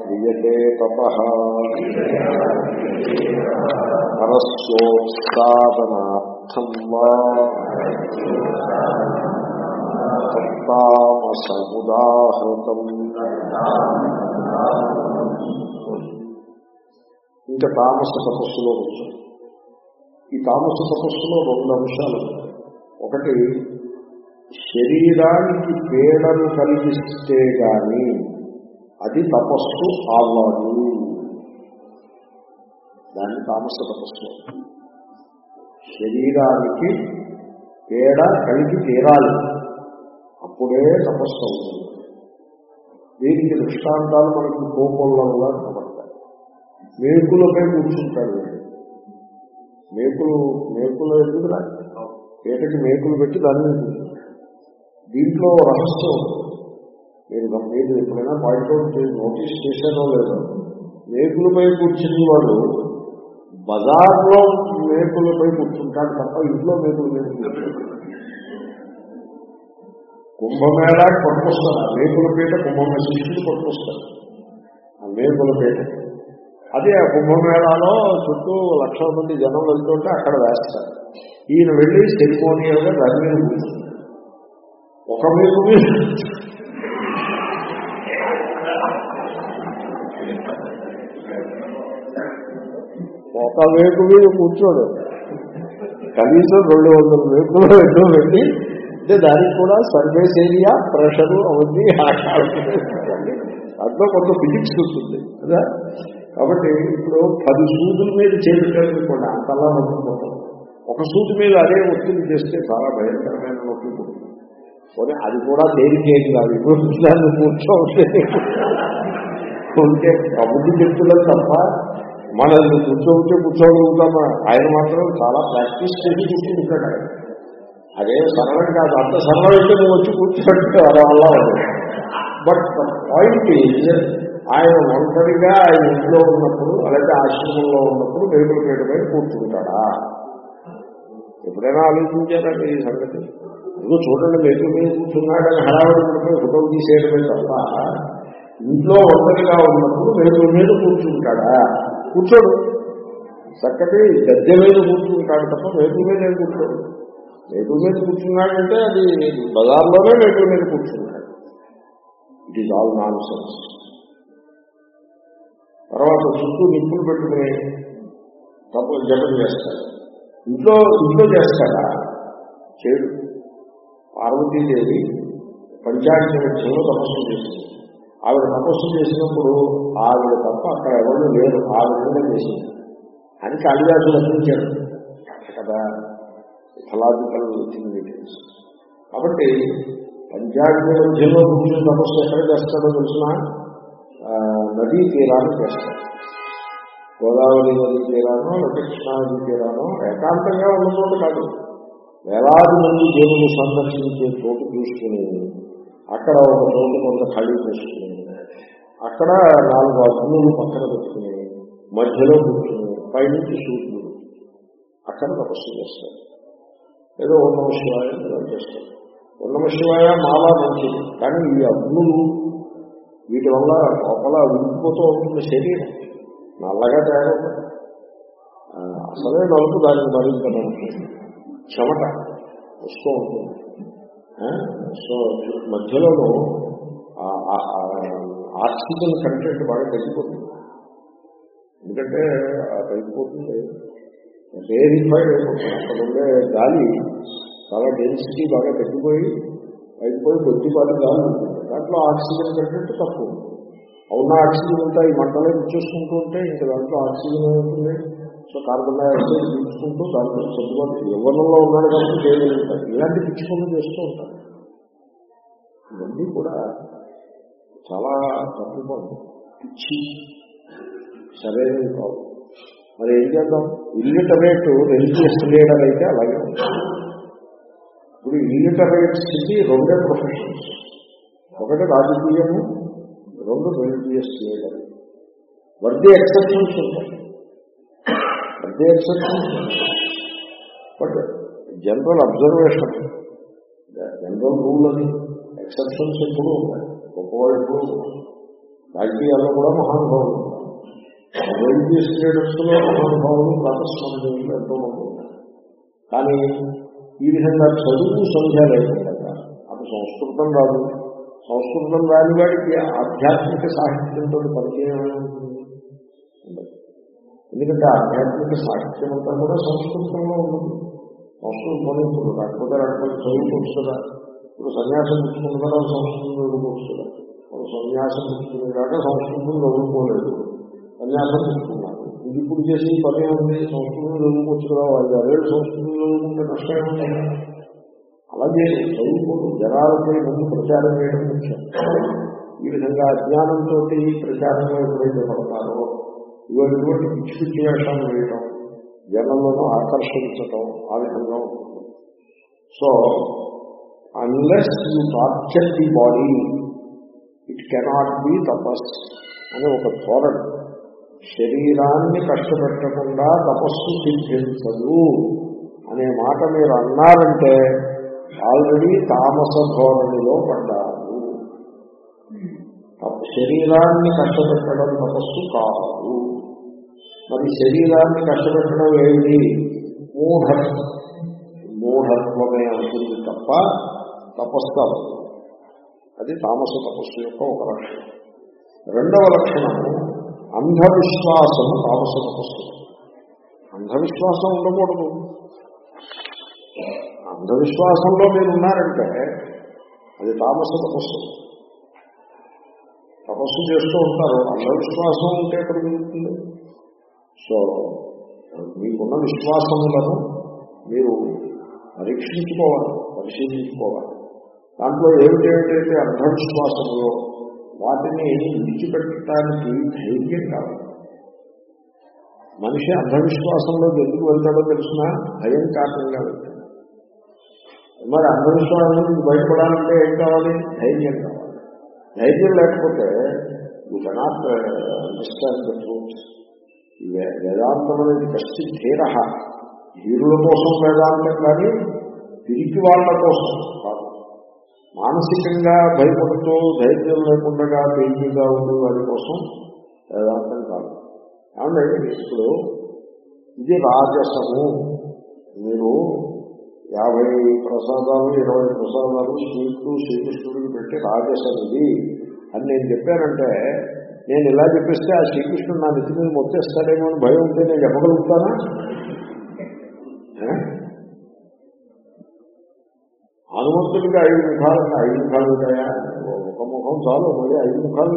క్రియతే తప. పరస్యోత్సాదనార్థం వా. ఇంకా తామస తపస్సులో వచ్చాం ఈ తామస తపస్సులో రెండు అంశాలు ఉన్నాయి. ఒకటి శరీరానికి పీడను కలిగిస్తే గాని అది తపస్సు అవ్వదు. దాన్ని తామస తపస్సు శరీరానికి పీడ కలిగి తీరాలి. అప్పుడే తపస్సు అవుతుంది. దీనికి దృష్టాంతాలు మనకి కోపంలో కనబడతాయి. మేకులపై కూర్చుంటాడు మేకులు మేకులు ఎందుకు పేటకి మేకులు పెట్టి దాన్ని దీంట్లో రహస్యం. మీరు మీరు ఎప్పుడైనా పాయింట్అవుట్ చేసి నోటీస్ చేశారో లేదో మేకులపై కూర్చుని వాడు బజార్లో మేకులపై కూర్చుంటాడు తప్ప ఇంట్లో మేకులు మీద కుంభమేళ కుంభమేళా పట్టుకొస్తారు. ఆ మేకుల పీట కుంభమేళ శిష్యుడు పట్టుకొస్తారు. ఆ మేకుల పీట. అదే ఆ కుంభమేళాలో చుట్టూ లక్షల మంది జనం వెళ్తుంటే అక్కడ వేస్తారు. ఈయన వెళ్ళి సెరిమోనియల్గా దాని మీద కూర్చుంటాడు. ఒక మీకు ఒక వేకు మీద కూర్చోడు. కనీసం రెండు వందల వేకులు ఎన్నో వెళ్ళి అంటే దానికి కూడా సర్ఫేస్ ఏరియా ప్రెషరు అవన్నీ దాంట్లో కొంత ఫిజిక్స్ వస్తుంది కదా కాబట్టి ఇప్పుడు పది సూదుల మీద చేయించడానికి కూడా అంతలా నొప్పిపోతాం ఒక సూది మీద అదే ఒత్తిడి చేస్తే చాలా భయంకరమైన నొప్పి పుడుతుంది అది కూడా తేలికేం కాదు ఇప్పుడు దాన్ని కూర్చోవట్లే ఉంటే కబుర్లు చెప్తున్నారు తప్ప మనల్ని కూర్చోబుట్టే కూర్చోగలుగుతామా ఆయన మాత్రం చాలా ప్రాక్టీస్ చేసి కూర్చుంటాడు. ఆయన అదే సరళం కాదు అంత సరళం అయితే నువ్వు వచ్చి కూర్చోబెట్టే అలా వల్ల బట్ పాయింట్ ఈజ్ ఆయన ఒంటరిగా ఆయన ఇంట్లో ఉన్నప్పుడు అలాగే ఆశ్రమంలో ఉన్నప్పుడు వేగుల పేట మీద కూర్చుంటాడా? ఎప్పుడైనా ఆలోచించారండి ఈ సంగతి? ఇదిగో చూడండి వేగుల మీద కూర్చున్నాడని హడావిడి పడిపోయి ఫోటో తీసేయడమే తప్ప ఇంట్లో ఒంటరిగా ఉన్నప్పుడు వేగుల మీద కూర్చుంటాడా? కూర్చోడు. చక్కటి గద్దె మీద కూర్చుంటాడు తప్ప వేగుల మీద ఏం కూర్చోడు? వేగుల మీద కూర్చున్నాడంటే అది బజార్లోనే వేగుల మీద కూర్చున్నాడు. It is all nonsense తర్వాత చుట్టూ నిప్పులు పెట్టుకుని తప్పు జపం చేస్తాడు. ఇంట్లో ఇంట్లో చేస్తాడా? చేయడు. పార్వతీదేవి పంచాయతీ మధ్యంలో తపస్సు చేసింది ఆవిడ తపస్సు చేసినప్పుడు ఆవిడ తప్ప అక్కడ ఎవరు లేరు. ఆ విధంగా చేసింది. అని కాళిదాసు రచించాడు కదా ఫలాధికల్ థింగ్ ఇట్ కాబట్టి పంచాయతీ మధ్యంలో కూర్చుని తపస్సు ఎక్కడ చేస్తాడో తెలిసిన? నదీ తీరాన్ని చేస్తారు గోదావరి నదీ తీరానో లేకపోతే తీరానో ఏకాంతంగా ఉన్న చోట కాదు. వేలాది మంది దేవుని సందర్శించే చోటు చూసుకుని అక్కడ ఒక చోటు కొంత ఖాళీ చేసుకుని అక్కడ నాలుగు అగ్నులు పక్కన పెట్టుకుని మధ్యలో కూర్చుని పైనుంచి సూర్యుడు అక్కడ తపస్సు చేస్తారు ఏదో ఉన్నమ శివాయ చేస్తారు ఉన్నమ శివాయ మాలా మంచిది. కానీ ఈ అగ్నులు వీటి వల్ల లోపల విడిపోతూ ఉంటుంది శరీరం. నల్లగా తయారవుతుంది. అసలే నలుపు దానికి మరింత నలుపు చెమట వస్తూ ఉంటుంది. సో మధ్యలోనూ ఆక్సిజన్ కంటెంట్ బాగా తగ్గిపోతుంది ఎందుకంటే తగ్గిపోతుంది రేరిఫైడ్ అయిపోతుంది. అక్కడ ఉండే గాలి చాలా డెన్సిటీ బాగా తగ్గిపోయి అయిపోయి కొద్దిపాటి గాలి ఉంటుంది దాంట్లో ఆక్సిజన్ కంటెంట్ తక్కువ. అవునా ఆక్సిజన్ ఉంటాయి ఈ మంటలే ఇచ్చేసుకుంటూ ఉంటే ఇంకా దాంట్లో ఆక్సిజన్ ఉంటుంది సో కార్బన్ డైఆక్సైడ్ తీసుకుంటూ దాంట్లో కొద్దిపాటు యవ్వనంలో ఉన్నాడు కాబట్టి చేయగలుగుతారు ఇలాంటి పిచ్చుకొని చేస్తూ ఉంటారు. ఇవన్నీ కూడా చాలా తప్పు పనులు. పిచ్చి సరైనవి కావు మరి ఏం చేద్దాం? ఇల్లిటరేట్ రిలీజియస్ లీడర్ అయితే అలాగే ఉంటుంది. ఇప్పుడు ఇల్లిటరేట్ స్థితి రెండే ప్రొఫెషన్స్ ఒకటి రాజకీయము రెండు religious leader with the exceptions ఉంటాయి. With the exceptions but general observation general rule అది ఎక్సెప్షన్స్ ఎప్పుడూ ఉంటాయి. గొప్పవాళ్ళు ఎప్పుడూ రాజకీయాల్లో కూడా మహానుభావులు రిలీజియస్ లీడర్స్లో మహానుభావులు ప్రాతస్మరణీయులు ఎంతో మంది ఉంటారు. కానీ ఈ విధంగా చదువు సంధ్య లేకుండా అది సంస్కృతం రాదు సంస్కృతం రాని వాడికి ఆధ్యాత్మిక సాహిత్యంతో పరిచయం ఎందుకంటే ఆధ్యాత్మిక సాహిత్యం అంతా కూడా సంస్కృతంలో ఉంటుంది. సంస్కృతం ఇప్పుడు రాకపోతే రాకపోతే చదువుకోవచ్చు కదా ఇప్పుడు సన్యాసం పుచ్చుకున్న కదా సంస్కృతం చదువుకోవచ్చు కదా సన్యాసం పుచ్చుకునే కాక సంస్కృతం చదువుకోలేదు. సన్యాసం పుచ్చుకున్నారు ఇది ఇప్పుడు చేసి పని ఏముంది సంస్కృతం చదువుకోవచ్చు కదా వాళ్ళు అరేడు సంస్కృతం చదువుకుంటే నష్టం ఏముంది అలాగే చదువుకోడు జనాలపై ముందు ప్రచారం చేయడం ముఖ్యం. ఈ విధంగా అజ్ఞానంతో ప్రచారంలో ఎప్పుడైతే పడతారో ఇటువంటి పిచ్చి పిచ్చి వేషాలు వేయటం జనంలోనూ ఆకర్షించటం ఆ విధంగా ఉంటుంది. So unless you torture the body it cannot be తపస్ అని ఒక ధోరణి. శరీరాన్ని కష్టపెట్టకుండా తపస్సు సిద్ధించదు అనే మాట మీరు అన్నారంటే ఆల్రెడీ తామస ధోరణిలో పడ్డారు. శరీరాన్ని కష్టపెట్టడం తపస్సు కాదు. మరి శరీరాన్ని కష్టపెట్టడం ఏమిటి? మూఢ. మూఢత్వమే అవుతుంది తప్ప తపస్సు అది తామస తపస్సు యొక్క ఒక లక్షణం. రెండవ లక్షణము అంధవిశ్వాసము తామస తపస్సు. అంధవిశ్వాసం ఉండకూడదు. అంధవిశ్వాసంలో మీరు ఉన్నారంటే అది తామస తపస్సు. తపస్సు చేస్తూ ఉంటారు. అంధవిశ్వాసం ఉంటే ఎక్కడ జరుగుతుంది? సో మీకున్న విశ్వాసములను మీరు పరీక్షించుకోవాలి పరిశీలించుకోవాలి. దాంట్లో ఏమిటేమిటైతే అంధవిశ్వాసంలో వాటిని విడిచిపెట్టడానికి ధైర్యం కావాలి. మనిషి అంధవిశ్వాసంలో ఎందుకు వెళ్తాడో తెలిసిన భయం కారణంగా వెళ్తాడు. మరి అంధవిశ్వాసం నుంచి భయపడాలంటే ఏం కావాలి? ధైర్యం కావాలి. ధైర్యం లేకపోతే you cannot understand the truth వేదాంతం అనేది కష్టి ధీర ధీరుల కోసం వేదాంతం కానీ తిరిగి వాళ్ళ కోసం కాదు. మానసికంగా భయపడుతూ ధైర్యం లేకుండా తేలిగ్గా ఉండే వారి కోసం వేదాంతం కాదు. ఏమంటే ఇప్పుడు ఇది రాజసము. మీరు యాభై ప్రసాదాలు ఇరవై ప్రసాదాలు స్వీట్లు శ్రీకృష్ణుడికి పెట్టి రాజసం ఇది అని నేను చెప్పానంటే నేను ఇలా చెప్పిస్తే ఆ శ్రీకృష్ణుడు నా నిధి మీద మొత్తేస్తాడేమో అని భయం ఉంటే నేను చెప్పగలుగుతానా? హనుమంతుడికి ఐదు ముఖాలు ఐదు ముఖాలు ఉంటాయా? ఒక ముఖం చాలు మరి ఐదు ముఖాలు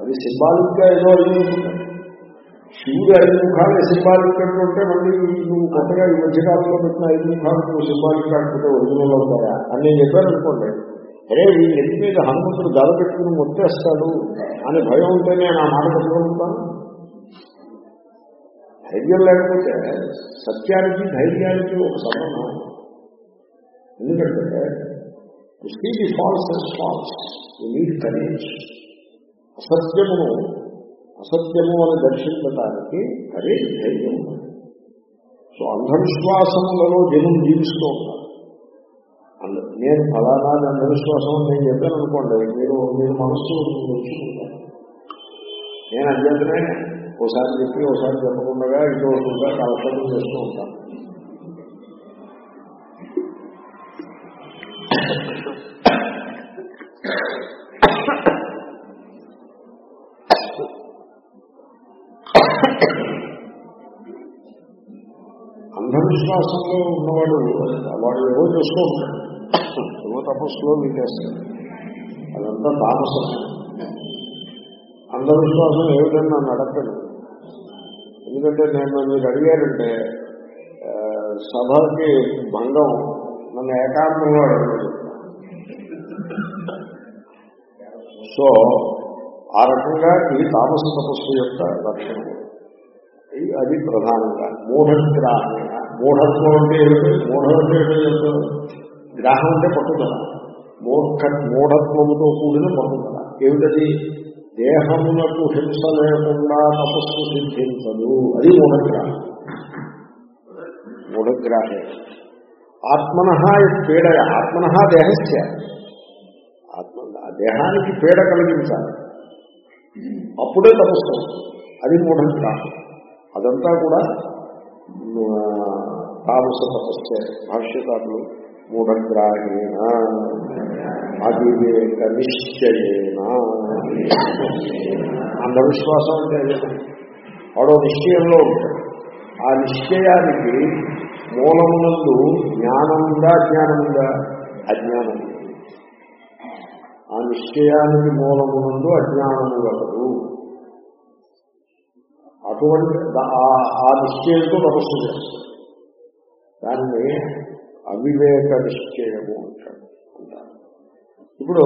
అది సింబాలిక్గా ఏదో ఐదు శివుడు ఐదు ముఖాలు సింబాలిక్ అంటుంటే మళ్ళీ నువ్వు కొత్తగా ఈ మధ్యకాలంలో పెట్టిన ఐదు ముఖాలు నువ్వు సింబాలిక్ అంటుంటే ఒరిజినల్ అవుతాయా? అని నేను చెప్పాను అనుకోండి. అరే ఈ నెత్తి మీద హనుమంతుడు గల పెట్టుకుని మొత్తేస్తాడు అని భయం ఉంటే నేను ఆ మాట పెట్టుకుంటాను ధైర్యం లేకపోతే సత్యానికి ధైర్యానికి ఒక సంబంధం. ఎందుకంటే see the false and false need courage అసత్యమును అసత్యము అని దర్శించడానికి కరేజ్ ధైర్యం. ఉండాలి. సో అంధవిశ్వాసములలో జనం జీవిస్తూ ఉంటారు. అంద- నేను ఫలానా అని అంధవిశ్వాసం అని నేను చెప్పాను అనుకోండి మీరు మీరు మనస్సు వచ్చుకుంటారు నేను అధ్యతనే ఓసారి చెప్పి ఓసారి చెప్పకుండా ఇంకో రోజుగా కాలక్షేపం చేస్తూ ఉంటాను అంధవిశ్వాసంలో ఉన్నవాడు వాడు ఏవో చేస్తూ ఉంటాడు. ఏవో తపస్సులో వీకేస్తాడు అదంతా తామసం. అంధవిశ్వాసం ఏమిటని నన్ను అడగడు ఎందుకంటే నేను మీరు అడిగారంటే సభకి భంగం. నన్ను ఏకాంతంలో అడగలేదు సో ఆ రకంగా ఈ తామస తపస్సు యొక్క లక్షణం. అది ప్రధానంగా. మూఢగ్రాహణ మూఢత్వం అంటే ఏమిటి? మూఢం అంటే ఏమిటో చెప్తారు గ్రాహం అంటే పట్టుదల. మూర్ఖ మూఢత్వముతో కూడిన పట్టుదల. ఏమిటది? దేహమునకు హింస లేకుండా తపస్సు సిద్ధించదు. అది మూఢగ్రాహం. మూఢగ్రాహే. ఆత్మన పీడ ఆత్మన దేహస్య. ఆత్మ దేహానికి పీడ కలిగించాలి. అప్పుడే తపస్సు అది మూఢం కాదు. అదంతా కూడా తామస తపస్సే. భాష్యకారులు మూఢగ్రాహేణ అవివేక నిశ్చయేన అంధవిశ్వాసం అంటే వాడో నిశ్చయంలో ఉంటాడు. ఆ నిశ్చయానికి మూలమునందు జ్ఞానం ఉందా అజ్ఞానం ఉంది. ఆ నిశ్చయానికి మూలమునందు అజ్ఞానము గలదు అటువంటి ఆ- నిశ్చయంతో తపస్సు చేస్తారు దాన్ని అవివేక నిశ్చయము అంటారు. ఇప్పుడు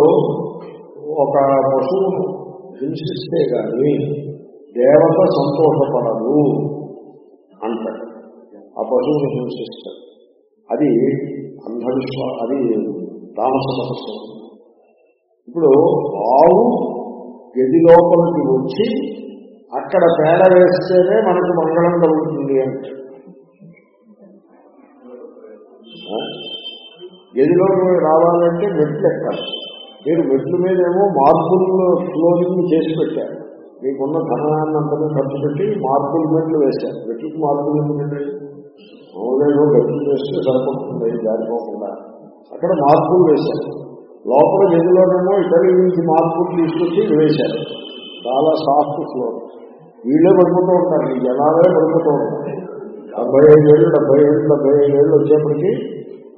ఒక పశువును హింసిస్తే గాని దేవత సంతోషపడదు అంటాడు ఆ పశువుని హింసిస్తాడు అది అంధవిశ్వా అది తామస తపస్సు ఇప్పుడు ఆవు గది లోపలికి వచ్చి అక్కడ పేడ వేస్తేనే మనకు మంగళం కలుగుతుంది అంటే. గదిలోకి రావాలంటే మెట్లు ఎక్కాలి. మీరు మెట్ల మీదేమో మార్పులు ఫ్లోరింగ్ చేసి పెట్టారు. మీకున్న ధనాన్ని అంతా ఖర్చు పెట్టి మార్పులు మెట్లు వేశారు. మెట్లకు మార్పులు ఎందుకంటే? మామూలుగా మెట్లు వేస్తే సరిపడుతుంది జారిపోకుండా అక్కడ మార్పులు వేశారు. లోపల గదిలోనేమో ఇటలీ నుంచి మార్పులు తీసుకొచ్చి వేశారు. చాలా సాఫ్ట్ ఫ్లోర్ వీళ్ళే పడిపోతూ ఉంటారు. ఈ జనాలే పడిపోతూ ఉంటారు. డెబ్బై ఐదేళ్ళు డెబ్బై ఏళ్ళు డెబ్బై ఐదేళ్ళు వచ్చేప్పటికి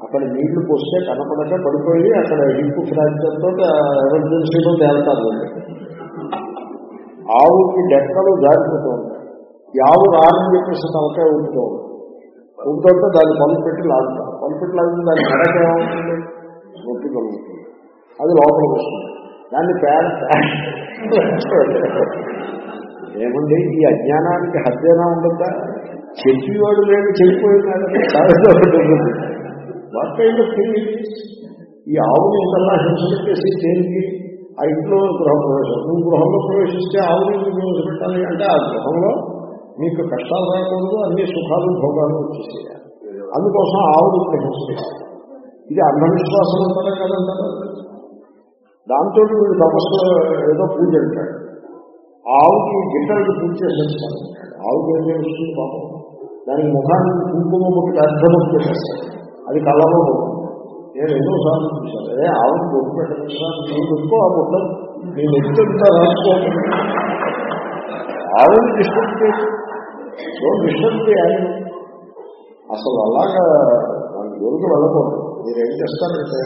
అక్కడ నీళ్ళు పోస్తే కనపడక పడిపోయి అక్కడ హిప్పు ఫ్రాక్చర్ తోటి ఎమర్జెన్సీలో తేలుతారు. ఆవుకి డెక్కలు జారిపోతూ ఉంటాయి. ఈ ఆవు రాని చెప్పేసి తలకాయ ఉంటూ ఉంటాయి ఊపుతుంటే దాన్ని పనులు పెట్టి లాగుతారు. పనులు పెట్టి లాగితే దాన్ని మెడక ఏమవుతుంది నొప్పి కలుగుతుంది. అది లోపలికి వస్తుంది. దాన్ని పేడ ఏమండి ఈ అజ్ఞానానికి హత్యనా ఉండదా చెప్పేవాడు లేని చెడిపోయినాడు వాట్ కైండ్ ఆఫ్ థింగ్ ఈ ఆవుని ఇంతలా హింసపెట్టేసి దేనికి? ఆ ఇంట్లో గృహప్రవేశం నువ్వు గృహంలో ప్రవేశిస్తే ఆవుని ఎందుకు అంటే ఆ గృహంలో మీకు కష్టాలు రాకూడదు అన్ని సుఖాలు భోగాలు వచ్చేసేయాలి అందుకోసం ఆవుని ఇప్పుడు హింసపెట్టాలి ఇది అంధవిశ్వాసం అంటారా కదంటారా? దాంతో వీడు తపస్సు ఏదో పూజ అంటాడు. ఆవుకి గిట్టలకి పూజ చేసేస్తాడు ఆవుకి ఏం చేస్తుంది పాపం? దానికి ముఖాన్ని కుంకుమ ఒకటి అర్థం చేసేస్తాడు. అది కళ్ళలో నేను ఎన్నో సార్లు చూశాను అదే ఆవుకి బొట్టు పెట్టకుండా నువ్వు పెట్టుకో ఆ బొట్టు నేను ఎక్కువ రాసుకో. ఆవుని డిస్టర్బ్ చేసి డిస్టర్బ్ చేయాలి. అసలు అలాగా దాని జోలికి వెళ్ళకూడదు. మీరు ఏం చేస్తారంటే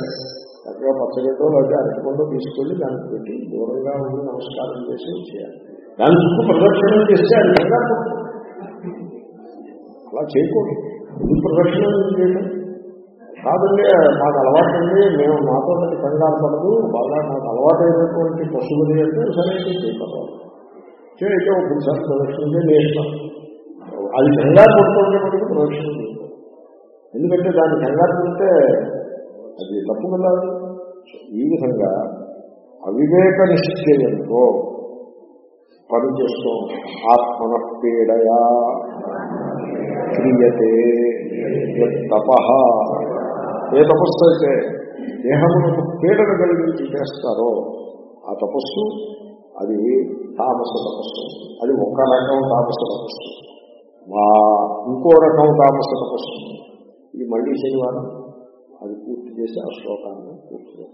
చక్కగా పచ్చగడ్డో లేదా అరటిపండు తీసుకెళ్ళి దానికి పెట్టి దూరంగా ఉండి నమస్కారం చేసి చేయాలి దాని చుట్టూ ప్రదక్షిణం చేస్తే అది కంగారు అలా చేయకూడదు. ఇది ప్రదక్షిణం చేయడం. కాదండి మాకు అలవాటండి మేము మాతో కంగారు పడదు బాగా నాకు అలవాటైనటువంటి పశువులు అంటే సరే చేయకపోవాలి చేయతే ఒకసారి ప్రదక్షిణం చేస్తాం అది కంగారు పడుతుంటే ప్రదక్షిణం చేస్తాం ఎందుకంటే దాన్ని కంగారు పడితే అది తప్పు కదా. ఈ విధంగా అవివేక నిశ్చయంతో పనిచేస్తూ ఆత్మన పీడయా క్రియతే తప ఏ తపస్సు అయితే దేహమునకు పీడన కలిగించి చేస్తారో ఆ తపస్సు అది తామస తపస్సు. అది ఒక రకం తామస తపస్సు. మా ఇంకో రకం తామస తపస్సు. ఇది మళ్ళీ శనివారం. అది పూర్తి చేసి ఆ శ్లోకాన్ని పూర్తి